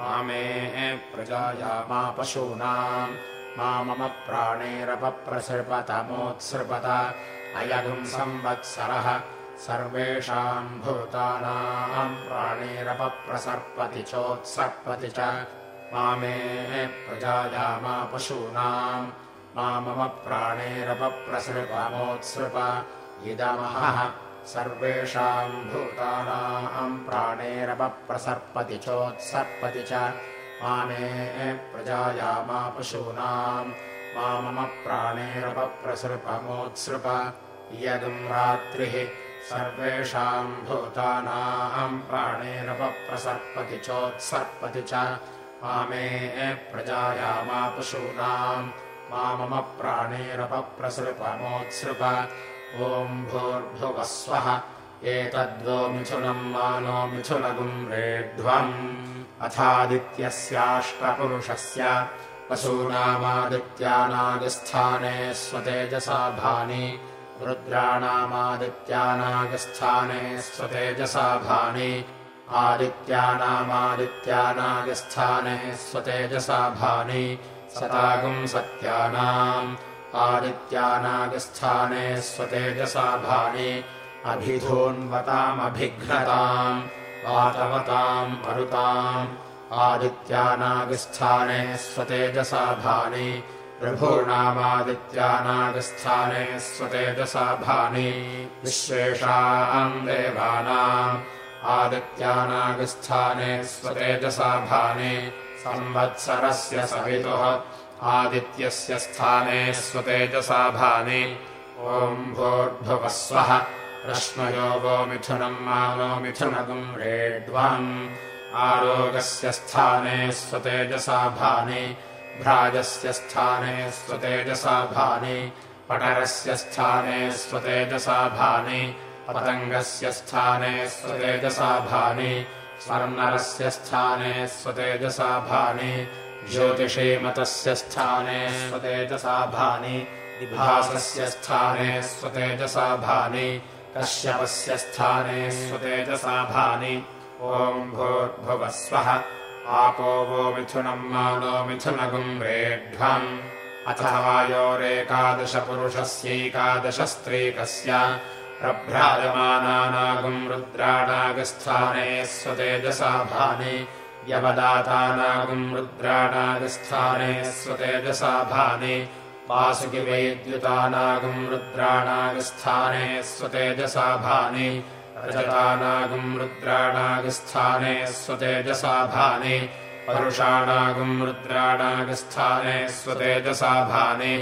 मामे प्रजायामा पशूनाम्। मा मम प्राणैरपप्रसृपतमोत्सृपत। अयगुम् संवत्सरः सर्वेषाम् भूतानाम् प्राणैरपप्रसर्पति चोत्सर्पति च मामे प्रजायामा पशूनाम् मा मम प्राणैरपप्रसृपमोत्सृप इदमहः सर्वेषाम् भूतानाम् प्राणैरपप्रसर्पति चोत्सर्पति च मामे प्रजायामा पशूनाम् मा मम प्राणैरपप्रसृपमोत्सृप इयगम् रात्रिः सर्वेषाम् भूतानाम् प्राणैरपप्रसर्पति चोत्सर्पति च मामे प्रजायामा पशूनाम् मा मम प्राणैरपप्रसृपमोत्सृप। ॐ भूर्भुवः स्वः एतद्वो मिथुनम् मानो मिथुनगुम् रेढ्वम्। अथादित्यस्याष्टपुरुषस्य। वसूनामादित्यानागस्थाने स्वतेजसा भानि रुद्राणामादित्यानागस्थाने स्वतेजसा भानि आदित्यानामादित्यानागस्थाने स्वतेजसा भानि सतागुम् सत्यानाम्। आदित्यानागस्थाने स्वतेजसा भानि अभिधून्वतामभिघ्नताम् वातवताम् मरुताम्। आदित्यानागस्थाने स्वतेजसा भानि प्रभूणामादित्यानागस्थाने स्वतेजसा भानि विश्वेषाम् देवानाम् आदित्यानागस्थाने स्वतेजसा भाने संवत्सरस्य सवितुः आदित्यस्य स्थाने स्वतेजसा भाने ॐ भोर्भुवस्वः रश्मयो वो मिथुनम् मानो मिथुनगुम् रेड्वाम् आरोगस्य स्थाने स्वतेजसा भाने भ्राजस्य स्थाने स्वतेजसा भाने पटरस्य स्थाने स्वतेजसा भाने पतङ्गस्य स्थाने स्वतेजसा भाने स्वर्णरस्य स्थाने स्वतेजसा भाने ज्योतिषीमतस्य स्थाने स्वतेजसा भानि विभासस्य स्थाने स्वतेजसा भानि कश्यपस्य स्थाने स्वतेजसा भानि। ॐ भूर्भुवस्वः आपो वो मिथुनम् मानो मिथुनगुम् रेढ्वम्। अथ वायोरेकादशपुरुषस्यैकादशस्त्रीकस्य प्रभ्राजमानानागुम् रुद्राणागस्थाने स्वतेजसा भानि यवदातानागुम् रुद्राणागस्थाने स्वतेजसा भानि वासुकिवैद्युतानागुम् रुद्राणागस्थाने स्वतेजसा भानि रजतानागुम् रुद्राणागस्थाने स्वतेजसा भानि परुषाणागुम् रुद्राणागस्थाने स्वतेजसा भानि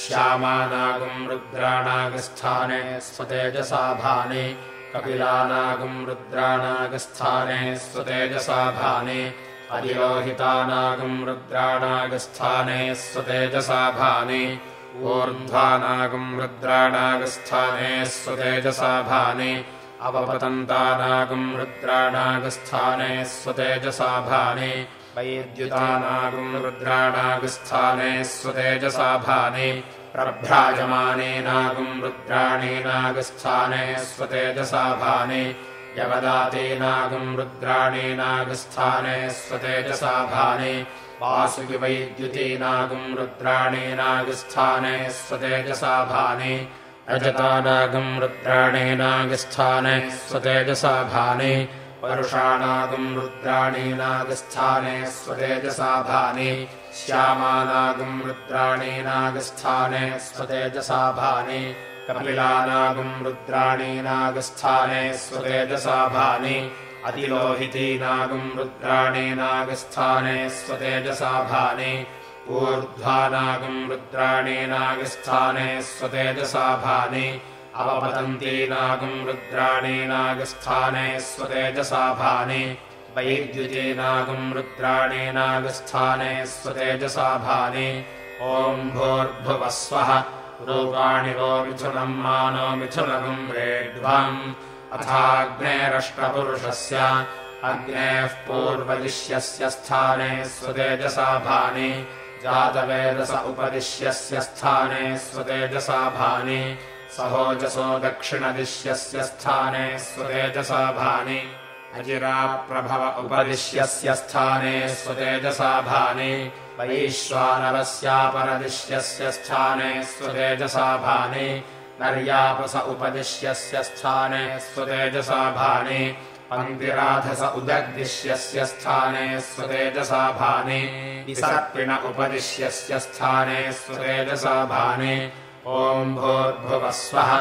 श्यामानागुम् रुद्राणागस्थाने स्वतेजसा भानि कपिलानागुम् रुद्राणागस्थाने स्वतेजसा भानि अधिलोहितानागुम् रुद्राणागस्थाने स्वतेजसा भानि ऊर्ध्वानागुम् रुद्राणागस्थाने स्वतेजसा भानि अवपतन्तानागुम् रुद्राणागस्थाने स्वतेजसा भानि वैद्युतानागुम् रुद्राणागस्थाने स्वतेजसा भानि प्रभ्राजमानेनागुम् रुद्राणीनागस्थाने स्वतेजसा भानि यवदातेनागुम् रुद्राणीनागस्थाने स्वतेजसा भानि वासुकिवैद्युतीनागुम् रुद्राणीनागस्थाने स्वतेजसा भानि रजतानागम् रुद्राणीनागस्थाने स्वतेजसा भानि परुषाणागुम् रुद्राणीनागस्थाने स्वतेजसा भानि श्यामानागुम् रुद्राणीनागस्थाने स्वतेजसा भानि कपिलानागुम् रुद्राणीनागस्थाने स्वतेजसा भानि अतिलोहितीनागुम् रुद्राणीनागस्थाने स्वतेजसा भानि ऊर्ध्वानागुम् रुद्राणीनागस्थाने स्वतेजसा भानि अवपतन्तीनागुम् रुद्राणीनागस्थाने स्वतेजसा भानि वैद्युतीनागुम् रुद्राणीनागस्थाने स्वतेजसा भानि ॐ भूर्भुवस्वः। रूपाणि वो मिथुनम् मानो मिथुनगुम् रेड्वाम् अथाग्नेरष्टपुरुषस्य। अग्नेः पूर्वदिश्यस्य स्थाने स्वतेजसा भानि जातवेदस उपदिश्यस्य स्थाने स्वतेजसा भानि सहोजसो दक्षिणदिश्यस्य स्थाने स्वतेजसा भानि। अजिराप्रभव उपदिश्यस्य स्थाने स्वतेजसा भानि। वैश्वानरस्यापरदिश्यस्य स्थाने स्वतेजसा भानि। नर्यापस उपदिश्यस्य स्थाने स्वतेजसा भानि। पङ्क्तिराधस उदग्दिश्यस्य स्थाने स्वतेजसा भानि। विसर्पिण उपदिश्यस्य स्थाने स्वतेजसा भानि ॐ भूर्भुवस्वः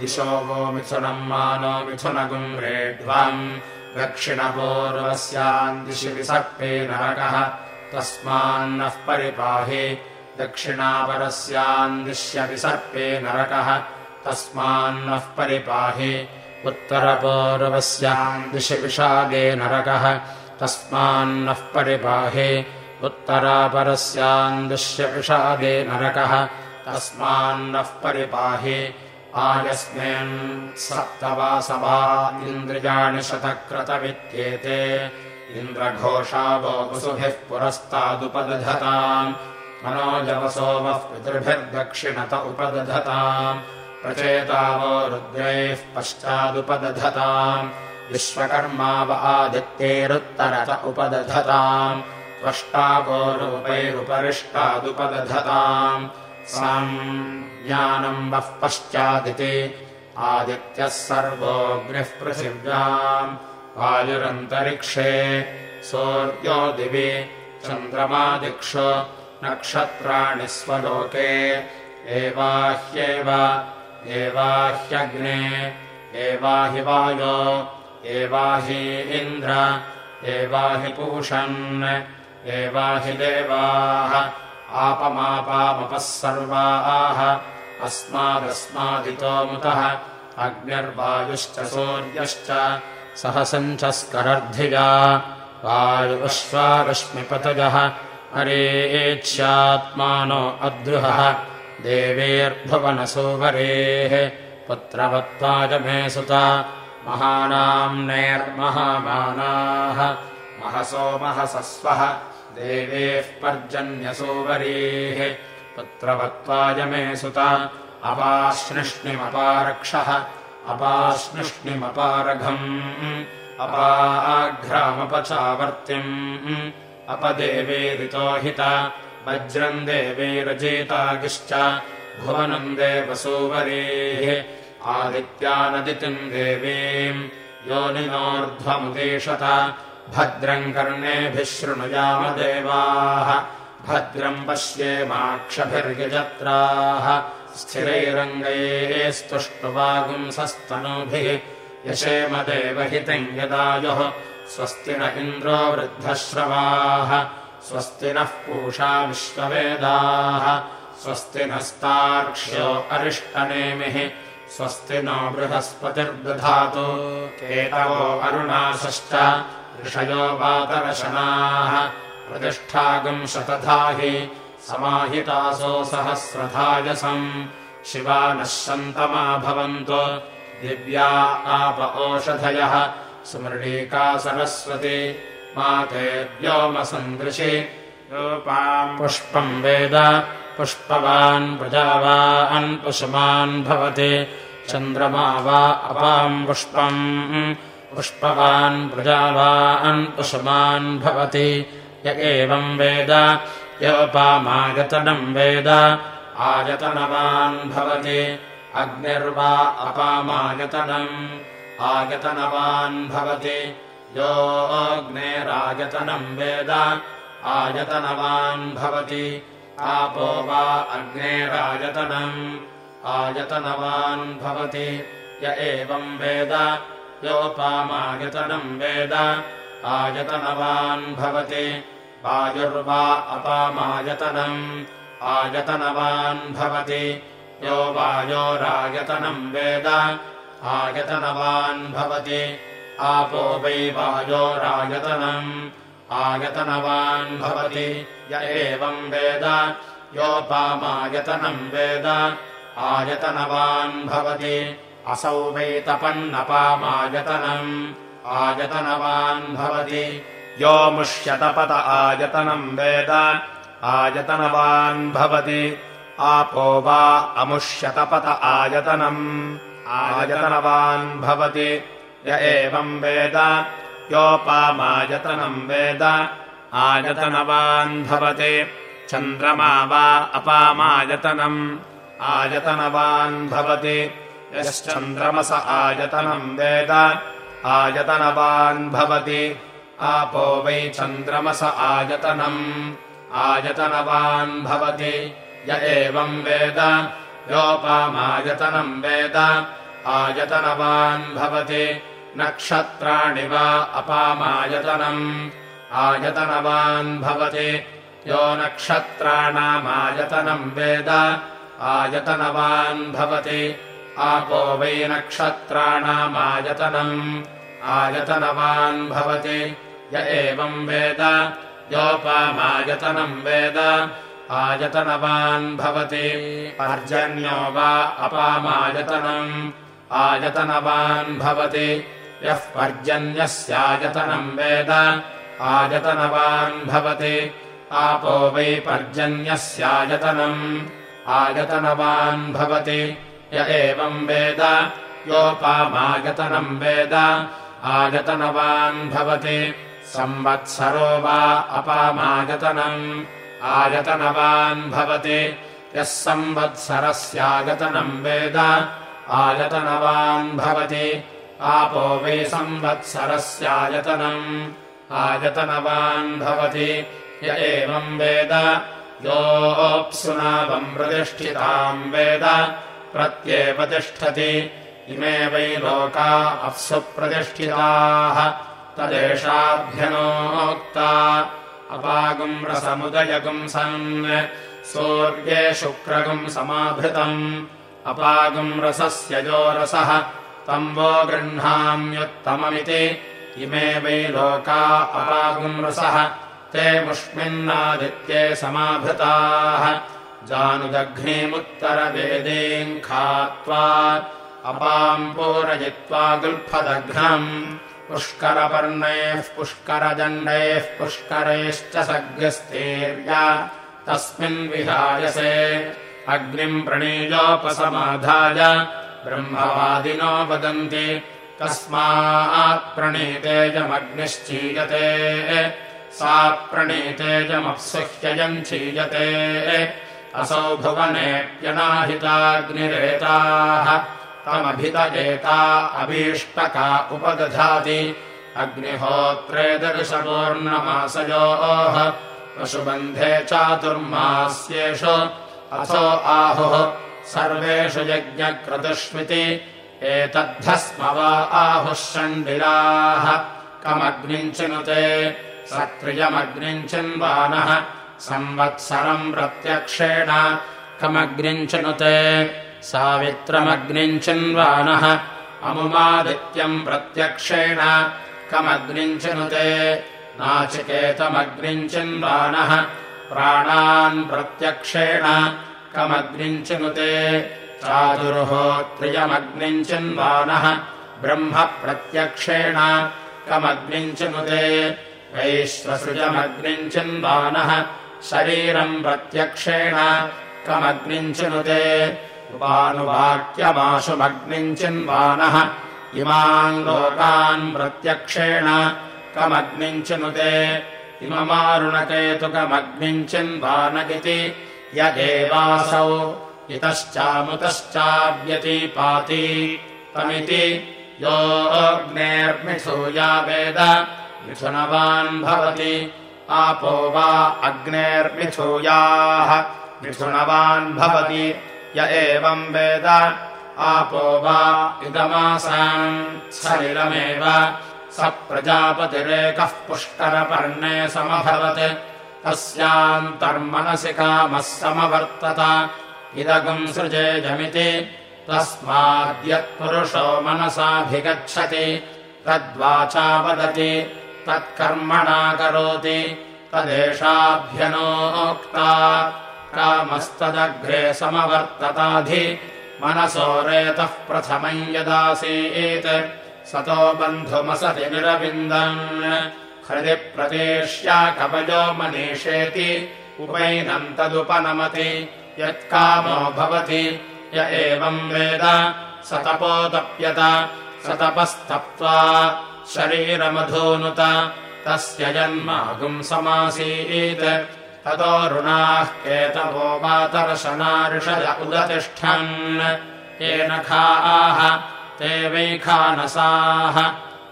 दिशो वो मिथुनम् मानो मिथुनगुम् रेड्वाम् दक्षिणपूर्वस्याम् दिशि विसर्पे नरकः। तस्मान्नः परिपाहि। दक्षिणापरस्याम् दिश्य विसर्पे नरकः। तस्मान्नः परिपाहि। उत्तरपूर्वस्याम् दिशि विषागे नरकः। तस्मान्नः परिपाहि। उत्तरापरस्याम् दिश्य विषागे नरकः तस्मान्नः परिपाहि आयस्मिन् सप्तवासवा इन्द्रियाणि शतक्रतविद्येते इन्द्रघोषावो वसुभिः पुरस्तादुपदधताम्। मनोजवसो वः पितृभिर्दक्षिणत उपदधताम्। प्रचेतावो रुद्रैः पश्चादुपदधताम्। विश्वकर्मा व आदित्यैरुत्तरत उपदधताम्। त्वष्टावो रूपैरुपरिष्टादुपदधताम् ज्ञानम् वः पश्चादिति आदित्यः सर्वोऽग्निः पृथिव्याम् वायुरन्तरिक्षे सोऽर्यो दिवि चन्द्रमादिक्षु नक्षत्राणि स्वलोके एवाह्येव एवाह्यग्ने एवाहि वायो एवाहि इन्द्र एवाहि पूषन् एवाहि देवाः आपमापामपः सर्वाः। अस्मादस्मादितो मुतः। अग्निर्वायुश्च सूर्यश्च। सहसञ्चस्करर्धिजा वायुश्वारश्मिपतजः अरेच्छात्मानो अद्रुहः। देवेर्भुवनसोवरेः। पुत्रवत्त्वाजमे सुता। महानाम्नेर्महामानाः महसो महसस्वः देवेः पर्जन्यसोवरेः पुत्रवत्त्वाजमे सुता अपाश्निष्णिमपारक्षः अपाश्निष्णिमपारघम् अपाघ्रामपचावर्तिम् अपदेवेरितो हिता वज्रम् देवेरजेतागिश्च भुवनम् देवसूवरेः आदित्यानदितिम् देवीम् योनिनोर्ध्वमुदेशत भद्रम् कर्णेभिः शृणुयाम देवाः भद्रम् पश्येमाक्षभिर्यजत्राः। स्थिरैरङ्गैस्तुष्टुवागुंसस्तनूभिः यशेम देवहितम् यदायुः स्वस्ति न इन्द्रो वृद्धश्रवाः स्वस्ति नः पूषा विश्ववेदाः स्वस्ति नस्तार्क्ष्यो अरिष्टनेमिः स्वस्ति नो बृहस्पतिर्दधातु केतवो अरुणासश्च ऋषयो वातरशनाः प्रतिष्ठागम् शतधाहि समाहितासो सहस्रधायसम् शिवा नः सन्तमा भवन्तु। दिव्या आप ओषधयः स्मृणीका सरस्वती। माते व्योमसन्दृशि। रूपाम् पुष्पम् वेद। पुष्पवान् प्रजावान् पुष्मान् भवति। चन्द्रमा वा अपाम् पुष्पम् पुष्पवान् प्रजावान् पुष्मान् भवति य एवम् वेद योपामागतनम् वेद आयतनवान् भवति अग्निर्वा अपामागतनम् आगतनवान् भवति योऽग्नेरायतनम् वेद आयतनवान् भवति आपो वा अग्नेरायतनम् आयतनवान् भवति य एवम् वेद योपामायतनम् वेद। आयतनवान् भवति। वायुर्वा अपामायतनम्। आयतनवान् भवति। यो वायोरायतनम् वेद। आयतनवान् भवति। आपो वै वायोरायतनम्। आयतनवान् भवति। य एवम् वेद। योपामायतनम् वेद। आयतनवान् भवति असौ वै तपन्नपामायतनम्। आयतनवान् भवति। यो मुष्यतपत आयतनम् वेद। आयतनवान् भवति। आपो वा अमुष्यतपत आयतनम्। आयतनवान् भवति। य एवम् वेद। योपामायतनम् वेद। आयतनवान् भवति। चन्द्रमा वा अपामायतनम्। आयतनवान् भवति यश्चन्द्रमस आयतनम् वेद। आयतनवान् भवति। आपो वै चन्द्रमस आयतनम्। आयतनवान् भवति। य एवम् वेद। योपामायतनम् वेद। आयतनवान् भवति। नक्षत्राणि वा अपामायतनम्। आयतनवान् भवति। यो नक्षत्राणामायतनम् वेद। आयतनवान् भवति आपो वै नक्षत्राणामायतनम्। आयतनवान् भवति। य एवम् वेद। योपामायतनम् वेद। आयतनवान् भवति। पर्जन्यो वा अपामायतनम्। आयतनवान् भवति। यः पर्जन्यस्यायतनम् वेद। आयतनवान् भवति। आपो वै पर्जन्यस्यायतनम्। आयतनवान् भवति य एवम् वेद। योपामायतनम् वेद। आयतनवान् भवति। संवत्सरो वा अपामायतनम् आयतनवान् भवति। यः संवत्सरस्यागतनम् वेद। आयतनवान् भवति। आपो वै संवत्सरस्यायतनम् आयतनवान् भवति। य एवम् वेद। योऽप्सुनावम् प्रतिष्ठिताम् वेद प्रत्येव तिष्ठति। इमे वै लोका अप्सु प्रतिष्ठिताः तदेषाभ्यनोक्ता। अपागुम् रसमुदयगुम् सन्। सूर्ये शुक्रगुम् समाभृतम्। अपागुम् रसस्य यो रसः। तम् वो गृह्णाम्युत्तममिति। इमे वै लोका अपागुम् रसः। ते मुष्मिन्नादित्ये समाभृताः जानुदघ्नीमुत्तरवेदीम् खात्वा अपाम् पूरयित्वा गुल्फदघ्नम् पुष्करपर्णैः पुष्करदण्डैः पुष्करैश्च सग्रस्तेर्या तस्मिन् विहायसे अग्निम् प्रणीयोपसमाधाय ब्रह्मवादिनो वदन्ति तस्मात् प्रणीतेजमग्निश्चीयते। सा प्रणीतेजमप्सुह्ययम् चीयते असौ भुवनेऽप्यनाहिताग्निरेताः। तमभित एता अभीष्टका उपदधाति। अग्निहोत्रे दर्शपूर्णमासयोः। पशुबन्धे चातुर्मास्येषु। अथो आहुः। सर्वेषु यज्ञक्रतुष्मिति एतद्धस्म वा आहुः षण्डिलाः कमग्निम् चिनुते। सत्रियमग्निम् चिन्वानः संवत्सरम् प्रत्यक्षेण कमग्निम् चिनुते सावित्रमग्निम् चिन्वानः अमुमादित्यम् प्रत्यक्षेण कमग्निम् चिनुते नाचिकेतमग्निम् चिन्वानः प्राणान् प्रत्यक्षेण कमग्निम् चिनुते चातुर्होत्रियमग्निम् चिन्वानः ब्रह्म प्रत्यक्षेण कमग्निम् चिनुते शरीरम् प्रत्यक्षेण कमग्निम् चिनुते। उपानुवाक्यमाशुमग्निम् चिन्वानः। इमान् लोकान् प्रत्यक्षेण कमग्निम् चिनुते। इममारुणकेतुकमग्निम् चिन्वानगिति य एवासौ इतश्चामुतश्चाव्यतीपाति तमिति योऽग्नेर्मिथूया वेद। मिथुनवान् भवति आपो वा अग्नेर्मिथूयाः। मिथुनवान् भवति य एवम् वेद। आपो वा इदमासाम् सलिलमेव। स प्रजापतिरेकः पुष्करपर्णे समभवत्। तस्यान्तर्मनसि कामः समवर्तत। इदगुम् सृजेजमिति तस्माद्यत्पुरुषो मनसाभिगच्छति। तद्वाचा वदति तत्कर्मणा करोति तदेषाभ्यनोक्ता कामस्तदग्रे समवर्तताधि मनसो रेतः प्रथमम् यदासीत्। सतो बन्धुमसति निरविन्दन्। हृदि प्रदेश्या कवयो मनीषेति। उपैनम् तदुपनमति। यत्कामो भवति। य एवम् वेद। स तपोतप्यत। स तपस्तप्त्वा शरीरमधूनुत तस्य जन्मागुम् समासीत्। ततो ऋणाः केतवो वातर्शनार्षय उदतिष्ठन्। येन खाः ते वैखानसाः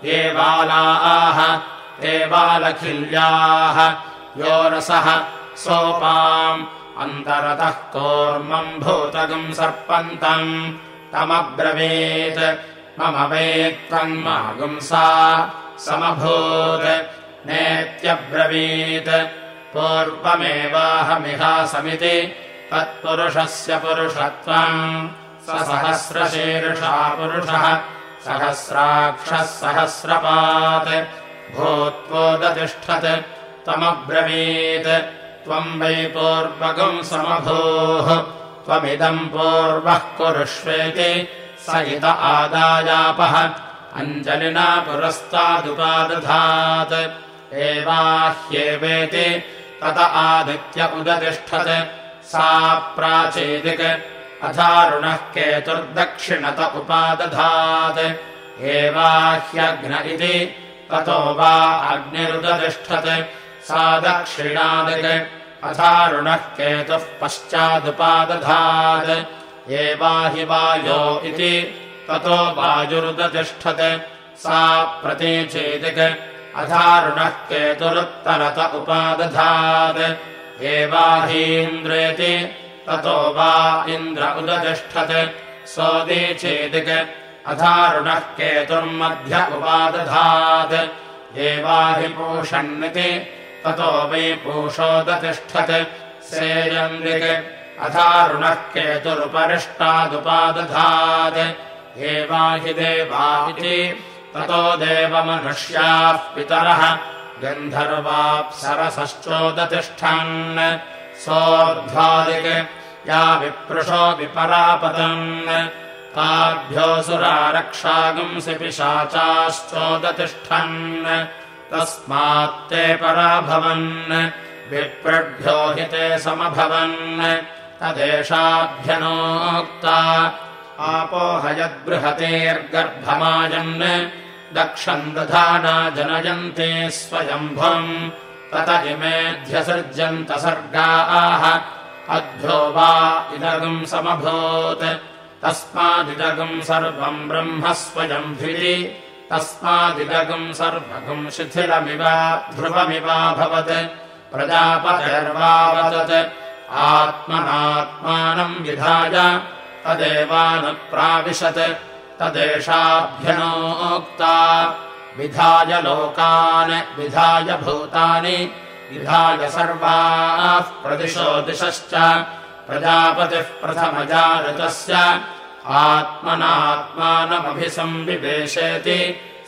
ये बालाः ते बालखिल्याः। यो रसः सोपाम् अन्तरतः कूर्मम् भूतगम् सर्पन्तम्। तमब्रवीत् मम वेत्त्वन्मागुंसा समभूत् नेत्यब्रवीत् पूर्वमेवाहमिहासमिति तत्पुरुषस्य पुरुषत्वम् स सहस्रशीर्षा पुरुषः सहस्राक्षः सहस्रपात् भूत्वोदतिष्ठत् त्वमब्रवीत् त्वम् वै पूर्वगुम् समभूः त्वमिदम् पूर्वः कुरुष्वेति स इत आदायापः। अञ्जलिना पुरस्तादुपादधात्। एवाह्येवेति तत आदित्य उदतिष्ठत्। सा प्राचेदिक् अथारुणः केतुर्दक्षिणत उपादधात्। एवाह्यघ्न इति ततो वा अग्निरुदतिष्ठत्। सा दक्षिणादिक् अथारुणः केतुः पश्चादुपादधात् एवाहि वायो इति ततो वायुरुदतिष्ठत्। सा प्रतीचेदिक् अथारुणः केतुरुत्तरत उपादधात्। एवाहीन्द्रेति ततो वा इन्द्र उदतिष्ठत्। सोदीचेदिक् अथारुणः केतुर्मध्य उपादधात्। एवाहि पूषन्निति ततो वै पूषोदतिष्ठत्। सेयन्दिक् अथारुणः केतुरुपरिष्टादुपादधात्। एवाहि देवा इति ततो देवमनुष्याः पितरः गन्धर्वाप्सरसश्चोदतिष्ठन्। सोऽर्ध्वादिक् या विप्रुषो विपरापतन्। ताभ्योऽसुरारक्षागुंसि पिशाचाश्चोदतिष्ठन्। तस्मात्ते पराभवन् विप्रभ्यो हि ते समभवन् तदेषाभ्यनोक्ता आपो हयद्बृहतेर्गर्भमाजन् दक्षम् दधाना जनयन्ते स्वयम्भम्। तत इमेध्यसृज्यन्त सर्गाः। अध्यो वा इदगम् समभूत्। तस्मादिदगम् सर्वम् ब्रह्म स्वयम्भिरि तस्मादिदगम् सर्वगम् शिथिलमिव ध्रुवमिवाभवत् प्रजापतिर्वावदत् आत्मनात्मानम् विधाय तदेवानुप्राविशत् तदेषाभ्यनोक्ता विधाय लोकान् विधाय भूतानि विधाय सर्वाः प्रदिशो दिशश्च प्रजापतिः प्रथमजातस्य आत्मनात्मानमभिसंविवेशेति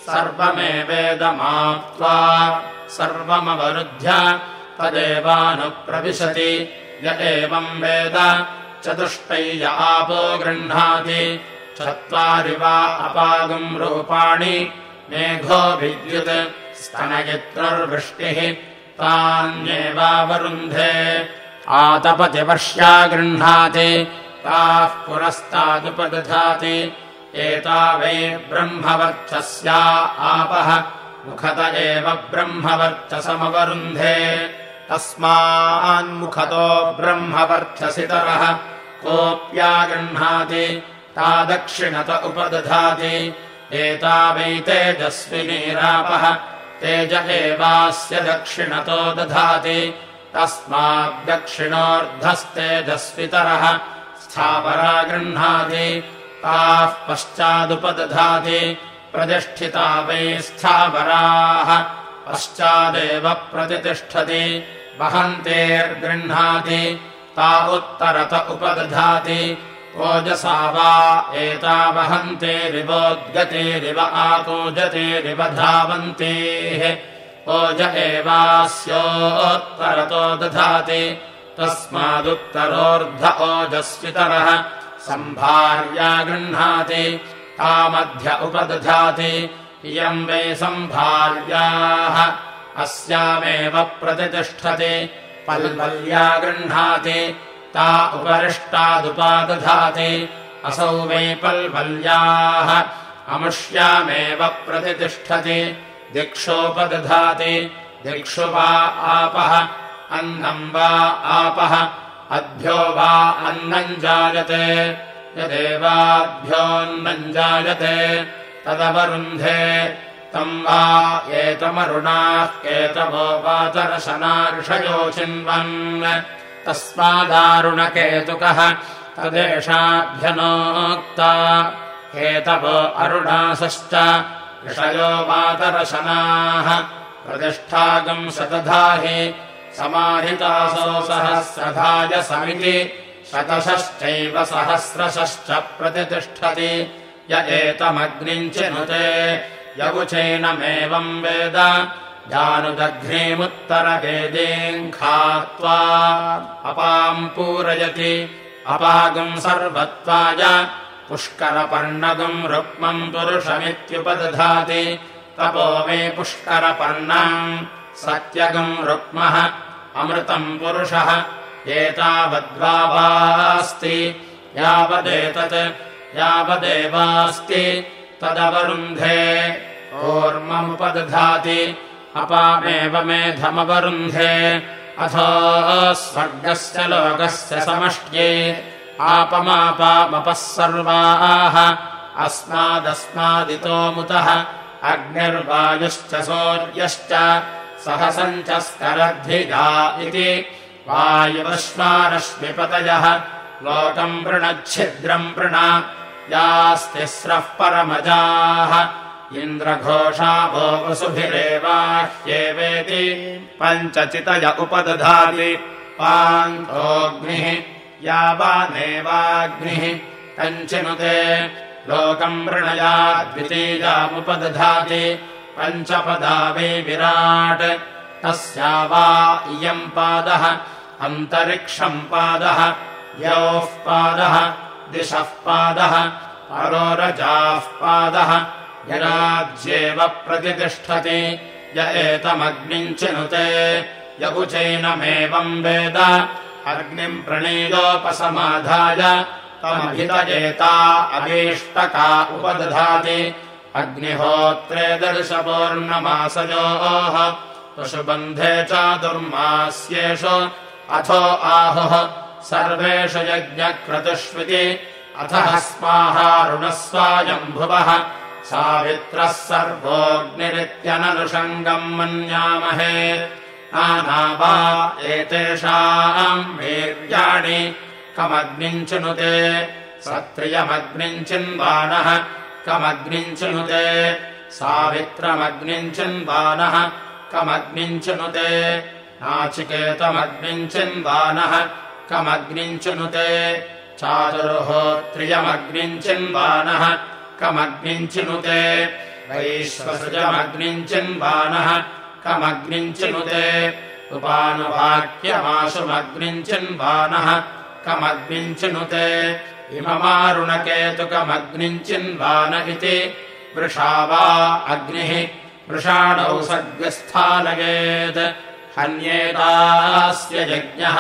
सर्वमेवेदमाप्त्वा सर्वमवरुध्य तदेवानुप्रविशति य एवम् वेद। चतुष्टय्य आपो गृह्णाति। चत्वारि वा अपागम् रूपाणि। मेघो विद्युत्। स्तनयित्रर्वृष्टिः। तान्येवावरुन्धे आतपतिवर्ष्या गृह्णाति। ताः पुरस्तादुपदधाति। एता वै ब्रह्मवर्चस्या आपः। मुखत एव ब्रह्मवर्चसमवरुन्धे तस्मान्मुखतो ब्रह्मवर्चसितरः। कोऽप्या गृह्णाति ता दक्षिणत उपदधाति। एता वै तेजस्विनीरापः तेज एवास्य दक्षिणतो दधाति। तस्माद्दक्षिणोऽर्धस्तेजस्वितरः स्थावरा गृह्णाति ताः पश्चादुपदधाति। प्रतिष्ठिता वै स्थावराः पश्चादेव प्रतितिष्ठति वहन्तेर्गृह्णाति ता उत्तरत उपदधाति। ओजसा वा एता वहन्तेरिवोद्गतेरिव आकूजतेरिव धावन्तेः। ओज एवास्योत्तरतो दधाति तस्मादुत्तरोऽर्ध ओजस्वितरः। सम्भार्या गृह्णाति तामध्य उपदधाति इयम् वै सम्भार्याः अस्यामेव प्रतितिष्ठति पल्वल्या गृह्णाति ता उपरिष्टादुपादधाति। असौ वै पल्वल्याः अमुष्यामेव प्रतितिष्ठति। दिक्षोपदधाति दिक्षु वा आपः अन्नम् वा आपः अद्भ्यो वा अन्नम् जायते। यदेवाभ्योऽन्नम् जायते तदवरुन्धे तम् वा एतमरुणाः केतवो वातरशनार्षयो चिन्वन् तस्मादारुणकेतुकः तदेषाभ्यनोक्ता। हेतवो अरुणासश्च ऋषयो वातरशनाः। प्रतिष्ठागम् शतधाहि समाहितासो सहस्रधाय समिति शतशश्चैव सहस्रशश्च प्रतितिष्ठति य एतमग्निम् चिनुते यगुचैनमेवम् वेद। जानुदघ्नीमुत्तरवेदीम् खात्वा अपाम् पूरयति। अपागम् सर्वत्वाय पुष्करपर्णगम् रुक्मम् पुरुषमित्युपदधाति। तपो मे पुष्करपर्णम् सत्यगम् रुक्मः अमृतम् पुरुषः। एतावद्वास्ति यावदेतत् यावदेवास्ति तदवरुन्धे। ओर्ममुपदधाति अपामेव मेधमवरुन्धे अथो स्वर्गस्य लोकस्य समष्ट्ये आपमापामपः सर्वाः। अस्मादस्मादितोमुतः अग्निर्वायुश्च सौर्यश्च। सहसञ्चस्करद्भिजा इति। वायुरश्मारश्मिपतयः। लोकम् वृणच्छिद्रम् वृण यास्तिस्रः परमजाः। इन्द्रघोषा भो वसुभिरेवाह्येवेति पञ्चचितय उपदधाति। पान्तोऽग्निः यावानेवाग्निः कञ्चिनुते लोकम् वृणया द्वितीयामुपदधाति पञ्चपदा वै विराट्। तस्या वा इयम् पादः अन्तरिक्षम् पादः यौः पादः दिशः पादः। परोरजाः पादः। यराज्येव प्रतितिष्ठति। य एतमग्निम् चिनुते। य उचैनमेवम् वेद। अग्निम् प्रणीतोपसमाधाय। तमभितयेता अभीष्टका उपदधाति। अग्निहोत्रे दर्शपूर्णमासयोः। पशुबन्धे चातुर्मास्येषु अथो आहुः सर्वेषु यज्ञक्रतुष्विति अथ स्माहारुणः स्वायम्भुवः सावित्रः सर्वोऽग्निरित्यननुषङ्गम् मन्यामहे। नानावा एतेषाम् वीर्याणि। कमग्निम् चिनुते। सत्रियमग्निम् चिन्वानः कमग्निम् चिनुते। सावित्रमग्निम् चिन्वानः कमग्निम् चिनुते। नाचिकेतमग्निम् चिन्वानः कमग्निम् चिनुते चातुर्होत्रियमग्निम् चिन्वानः कमग्निम् चिनुते वैश्वसृजमग्निम् चिन्वानः कमग्निम् चिनुते उपानुवाक्यमाशुमग्निम् चिन्वानः कमग्निम् चिनुते इममारुणकेतुकमग्निम् चिन्वान इति वृषा वा अग्निः वृषाणौ सर्गस्थालयेत् हन्येतास्य यज्ञः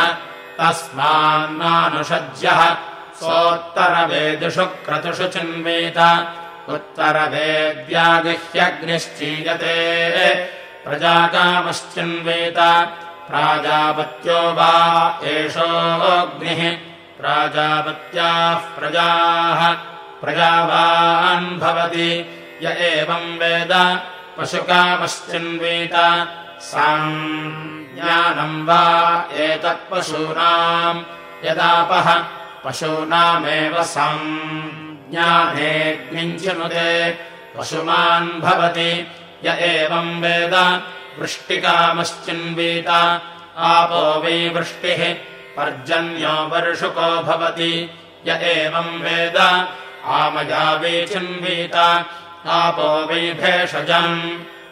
तस्मान्नानुषज्यः। सोत्तरवेदिषु क्रतुषु चिन्वेत। उत्तरवेद्यागह्यग्निश्चीयते। प्रजाकामश्चिन्वेत। प्राजापत्यो वा एषोऽग्निः। प्राजापत्याः प्रजाः। प्रजावान् भवति। य एवम् वेद। पशुकामश्चिन्वेत ज्ञानम् वा एतत्पशूनाम् यदापः पशूनामेव संज्ञानेऽग्निञ्चिनुते पशुमान् भवति। य एवम् वेद वृष्टिकामश्चिन्वीत आपो वै वृष्टिः पर्जन्यो वर्षुको भवति। य एवम् वेद आमया वै चिन्वीत आपो वै भेषजम्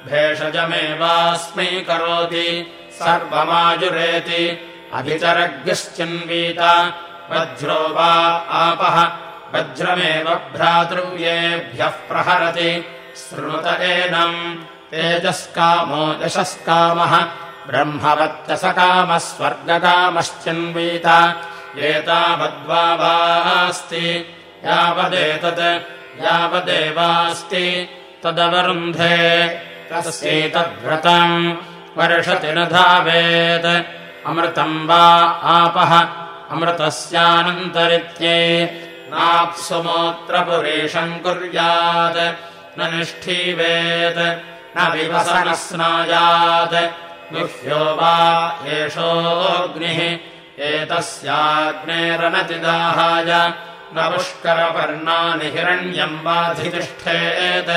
भेषजमेवास्मै करोति सर्वमाजुरेति। अभिचरग्यश्चिन्वीत वज्रो वा आपः वज्रमेव भ्रातृव्येभ्यः प्रहरति। शृणुत एनम् तेजस्कामो यशस्कामः ब्रह्मवत्यसकामः स्वर्गकामश्चिन्वीत एतावद्वा वास्ति यावदेतत् यावदेवास्ति तदवरुन्धे तस्यैतद्व्रतम् वर्षति न धावेत् अमृतम् वा आपः अमृतस्यानन्तरित्ये नाप्सुमोत्रपुरेशम् कुर्यात्। न निष्ठीवेत् न विवसनः स्नायात् गुह्यो वा एषोऽग्निः एतस्याग्नेरनतिदाहाय। न पुष्करपर्णानि हिरण्यम् वाधितिष्ठेत्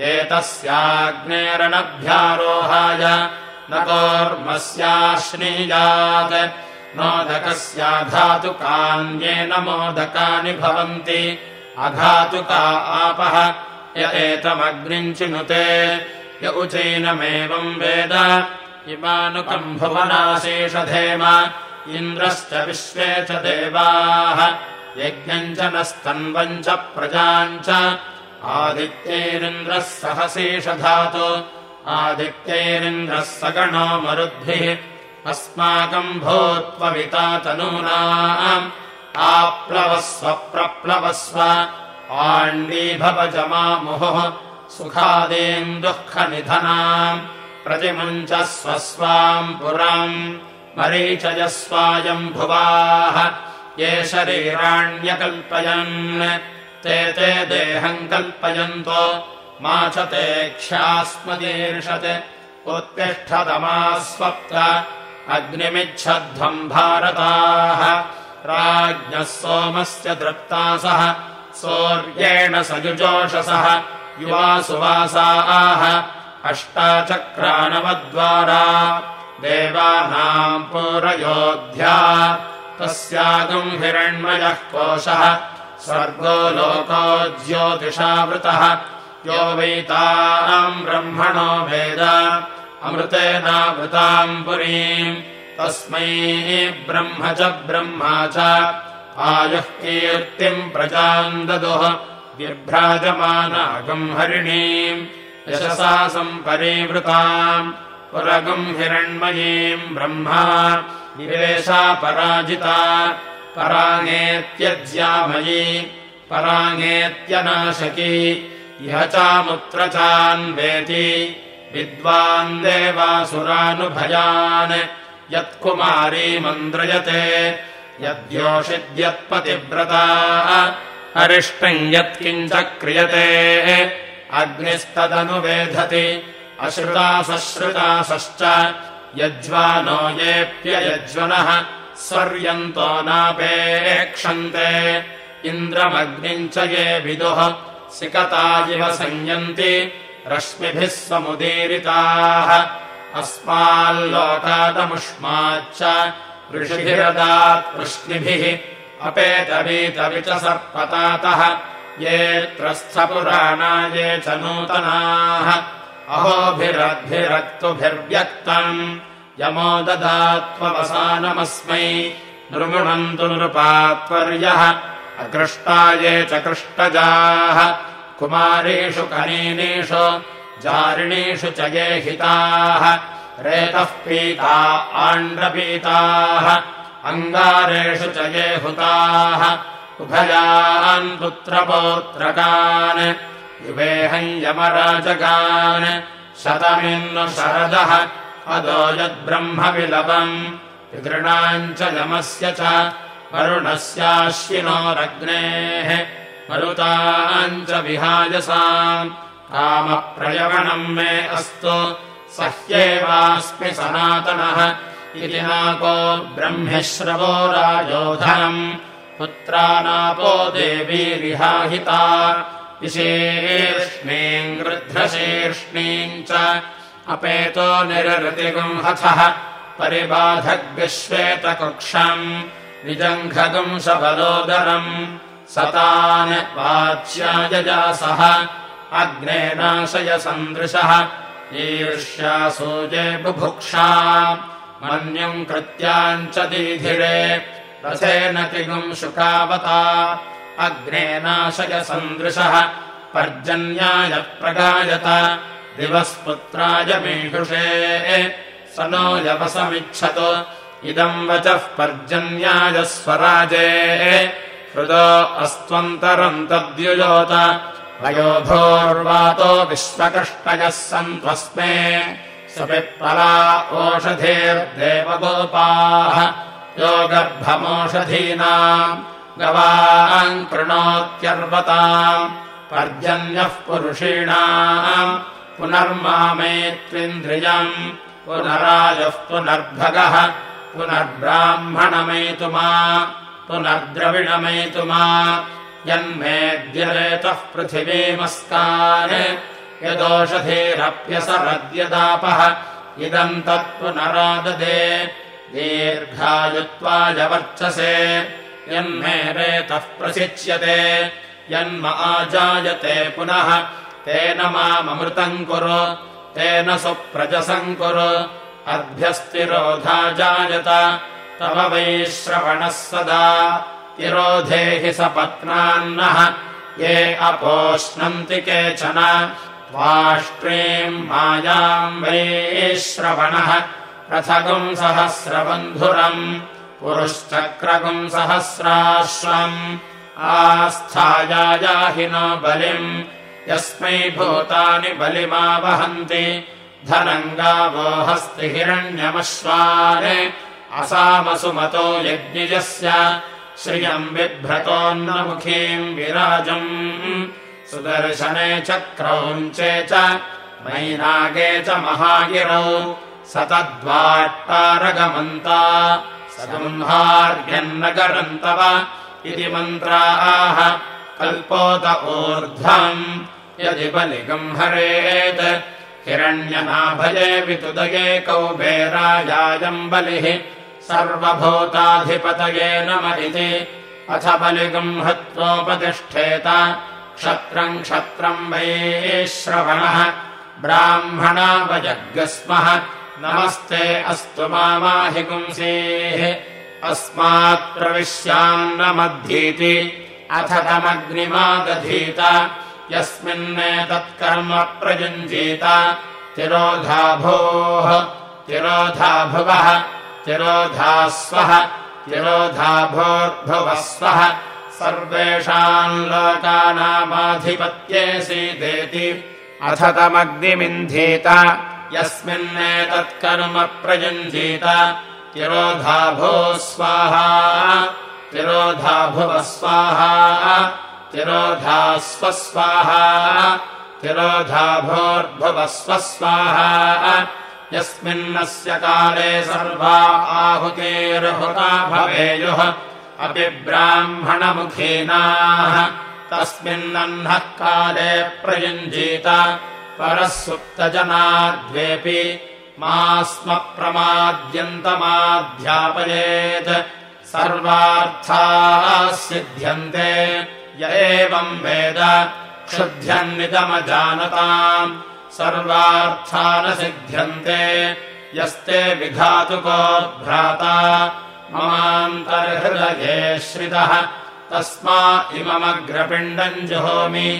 एतस्याग्नेरनभ्यारोहाय न कोर्मस्याश्नीयात् नोदकस्याघातुकान्येन मोदकानि भवन्ति। अघातुका आपः य एतमग्निम् चिनुते य उचैनमेवम् वेद। इमानुकम् भुवनाशेषधेम इन्द्रश्च विश्वे च देवाः। यज्ञम् च नस्तन्वम् च प्रजाम् च आदित्यैरिन्द्रः सहशेषधातु आदित्यैरिन्द्रः सगणो मरुद्भिः। अस्माकम् भूत्वविता तनूनाम् आप्लवस्व प्रप्लवस्व आण्डीभवजमामुहुः सुखादीम् दुःखनिधनाम्। प्रतिमुञ्चस्व स्वाम् पुरम्। मरीचयस्वायम् भुवाः ये शरीराण्यकल्पयन् ते ते देहम् कल्पयन्तो। मा च ते ख्यास्मदीर्षत्। उत्तिष्ठतमास्वप्त अग्निमिच्छध्वम् भारताः। राज्ञः सोमस्य दृप्तासः सौर्येण सयुजोषसः। युवा सुवासाः अष्टाचक्रानवद्वारा। देवानाम् पुरयोध्या। तस्यागम् हिरण्मयः कोशः स्वर्गो लोको ज्योतिषावृतः यो वैताम् ब्रह्मणो वेद। अमृतेनावृताम् पुरीम् तस्मै ब्रह्म च ब्रह्मा च। आयुः कीर्तिम् प्रजाम् ददुः बिभ्राजमानागम् हरिणीम्। यशसा सम्परीवृताम्। पुरगम् हिरण्मयीम् ब्रह्मा। विवेशा पराजिता पराङेत्यज्यामयी पराङेत्यनाशकी इह चामुत्र चान्वेति विद्वान् देवासुरानुभयान् यत्कुमारी मन्द्रयते यद्योषिद्यत्पतिव्रता अरिष्टम् यत्किञ्च क्रियते अग्निस्तदनुवेधति अश्रुतासश्रुतासश्च यज्वानो येऽप्ययज्वनः स्वर्यन्तो नापेक्षन्ते। इन्द्रमग्निम् च ये विदुः सिकता संयन्ति रश्मिभिः समुदीरिताः अस्माल्लोकादमुष्माच्च ऋषिभिरदात् वृष्णिभिः अपेतवीतविच सर्पतातः। ये त्रस्थपुराणा ये च नूतनाः। अहोभिरद्भिरक्तुभिर्व्यक्तम् यमो ददात्ववसानमस्मै नृगुणन्तु नृपात्वर्यः। अकृष्टा ये च कृष्टजाः। कुमारीषु कनीनीषु जारिणीषु च ये हिताः। रेतः पीता आण्ड्रपीताः अङ्गारेषु च ये हुताः। उभयान् पुत्रपौत्रकान्। युवेहम् यमराजगान्। शतमिन्नु शरदः अदो यद्ब्रह्मविलपम् विदृणाम् च यमस्य च वरुणस्याश्विनोरग्नेः। मरुताम् च विहायसाम्। कामप्रयवणम् मे अस्तु। सह्येवास्मि सनातनः। इति नाको ब्रह्मिश्रवो राजोधनम्। पुत्रानापो देवीरिहाहिता विशीर्ष्णीम् गृध्रशीर्ष्णीम् च अपेतो निरृतिगुंहथः परिबाधग्विश्वेतकुक्षम्। निजङ्घगुम् सबलोदरम्। सतान् वाच्यायजासः अग्ने नाशय सन्दृशः। ईर्ष्यासूजे बुभुक्षा। मन्यम् कृत्याम् च दीधिरे रथेन किगुम् शुकावता। अग्ने नाशय सन्दृशः। पर्जन्याय प्रगायत दिवस्पुत्राय मीषुषे स नो यवसमिच्छतु। इदम् वचः पर्जन्याय स्वराजे। हृदो अस्त्वन्तरम् तद्युयोत वयोभोर्वातो विश्वकृष्टयः सन्त्वस्मे सपिप्पला ओषधेर्देवगोपाः। यो गर्भमोषधीनाम् गवाम् कृणोत्यर्वताम् पर्जन्यः पुरुषीणाम् पुनर्मामेत्विन्द्रियम् पुनरायः पुनर्भगः पुनर्ब्राह्मणमेतुमा पुनर्द्रविणमेतुमा यन्मेद्यरेतः पृथिवीमस्कान् यदोषधीरप्यसरद्यदापः इदम् तत्पुनराददे दीर्घायुत्वाय वर्चसे यन्मे रेतः प्रसिच्यते यन्म आजायते पुनः तेन माममृतम् कुरु तेन सुप्रजसम् कुरु। अभ्यस्तिरोधा जायत तव वैश्रवणः सदा। तिरोधे हि सपत्नान्नः ये अपोष्णन्ति केचन। त्वाष्ट्रीम् मायाम् वैश्रवणः रथगुम् सहस्रबन्धुरम् पुरुश्चक्रगुम् सहस्राश्वम् आस्थायायाहिनो बलिम् यस्मै भूतानि बलिमावहन्ति। धनम् गावो हस्ति हिरण्यमश्वान्। असामसुमतो यज्ञिजस्य। श्रियम् बिभ्रतोऽन्नमुखीम् विराजम्। सुदर्शने चक्रौञ्चे च मैनागे च महागिरौ। सतद्वाट्टारगमन्ता सगम्हार्यन्नगरम् तव इति मन्त्राः। कल्पोत ऊर्ध्वम् यदि बलिगम् हरेत् हिरण्यनाभये वितुदये कौबेरायायम् बलिः सर्वभूताधिपतये नम इति। अथ बलिगम् हत्वोपतिष्ठेत क्षत्रम् क्षत्रम् वैश्रवणः। ब्राह्मणा वजग्स्मः नमस्ते अस्तु मामाहि पुंसेः। अस्मात् प्रविश्यान्नमद्धीति। अथ तमग्निमादधीत यस्मिन्नेतत्कर्म प्रयुञ्जीत तिरोधा भोः तिरोधा भुवः तिरोधास्वः तिरोधा भोर्भुवस्वः सर्वेषाम् लोकानामाधिपत्ये सीदेति अथ तमग्निमिन्धीत यस्मिन्नेतत्कर्म प्रयुञ्जीत तिरोधा भो स्वाहा तिरोधा भुवः स्वाहा तिरोधा स्वस्वाहा। तिरोधा भोर्भुवः स्वस्वाहा यस्मिन्नस्य काले सर्वा आहुतेर्हुता भवेयुः। अपि ब्राह्मणमुखीनाः। तस्मिन्नह्नः काले प्रयुञ्जीत। परः सुप्तजनाद्वेऽपि मा स्म प्रमाद्यन्तमाध्यापयेत्। सर्वार्थाः सिद्ध्यन्ते य एवम् वेद क्षुध्यन्निदमजानताम् सर्वार्था न सिद्ध्यन्ते यस्ते विघातुको भ्राता ममान्तर्हृदये श्रितः तस्मा इममग्रपिण्डम् जुहोमि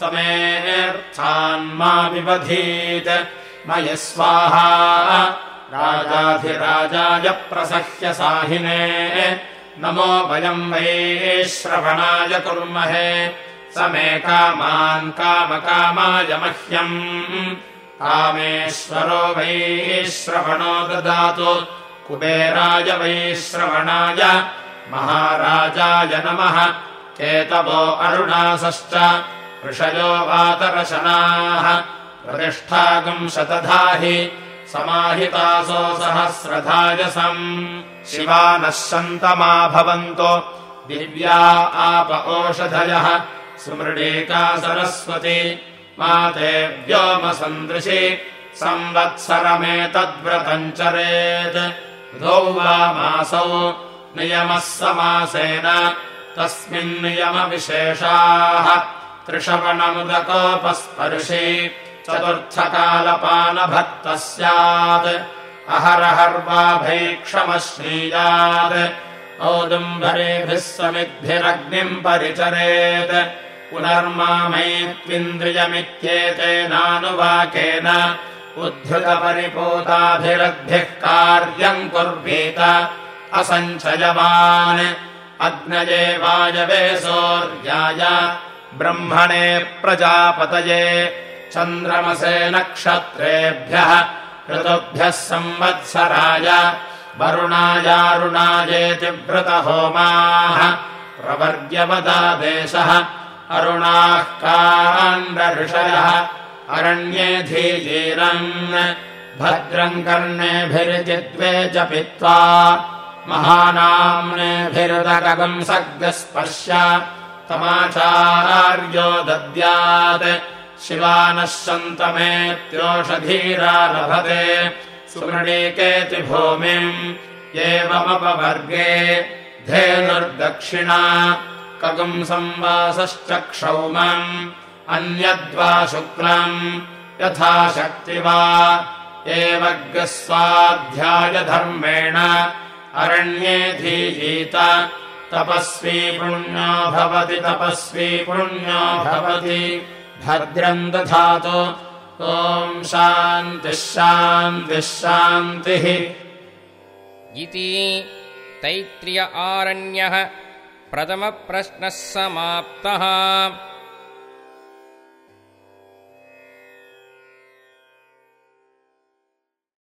समेऽर्थान्मा विबधीत् मयि स्वाहा राजाधिराजाय प्रसह्य साहिने नमो वयम् वै श्रवणाय कुर्महे स मे कामान् कामकामाय मह्यम् कामेश्वरो वै श्रवणो ददातु कुबेराय वै श्रवणाय महाराजाय नमः केतवो अरुणासश्च ऋषयो वातरशनाः प्रतिष्ठागम् शतधाहि समाहितासो सहस्रधायसम् शिवानः सन्तमा भवन्तो दिव्या आप ओषधयः सुमृडेका सरस्वती। माते व्योमसन्दृशि। संवत्सरमेतद्व्रतम् चरेत् द्वौ वा मासौ नियमः समासेन। तस्मिन्नियमविशेषाः त्रिषवणमुदकोपस्पर्शि चतुर्थकालपानभक्तः स्यात् अहरहर्वा भैक्षमश्नीयात् औदुम्बरेभिः समिद्भिरग्निम् परिचरेत्। पुनर्मामैत्विन्द्रियमित्येतेनानुवाकेन उद्धृतपरिपूताभिरग्भिः कार्यम् कुर्वीत। असञ्चयवान्। अग्नये वायवे सौर्याय। ब्रह्मणे प्रजापतये चन्द्रमसे नक्षत्रेभ्यः ऋतुभ्यः संवत्सराय वरुणायारुणायेति व्रतहोमाः प्रवर्ग्यवदादेशः अरुणाः काण्डऋषयः अरण्ये धीजीरन् भद्रम् कर्णेभिर्जिद्वे जपित्वा महानाम्नेभिरुदगम् सर्गस्पर्श तमाचार्यो दद्यात् शिवानः सन्तमेत्योषधीरा लभते सुमृणीकेति भूमिम् एवमपवर्गे धेनुर्दक्षिणा कगुम् संवासश्च क्षौमम् अन्यद्वा शुक्लम् यथा शक्ति वा एवग्स्वाध्यायधर्मेण अरण्ये धीयीत तपस्वी पुण्यो भवति तपस्वी पुण्यो भवति भद्रम् दधातु। ॐ शान्तिः इति तैत्रिय आरण्यः प्रथमप्रश्नः समाप्तः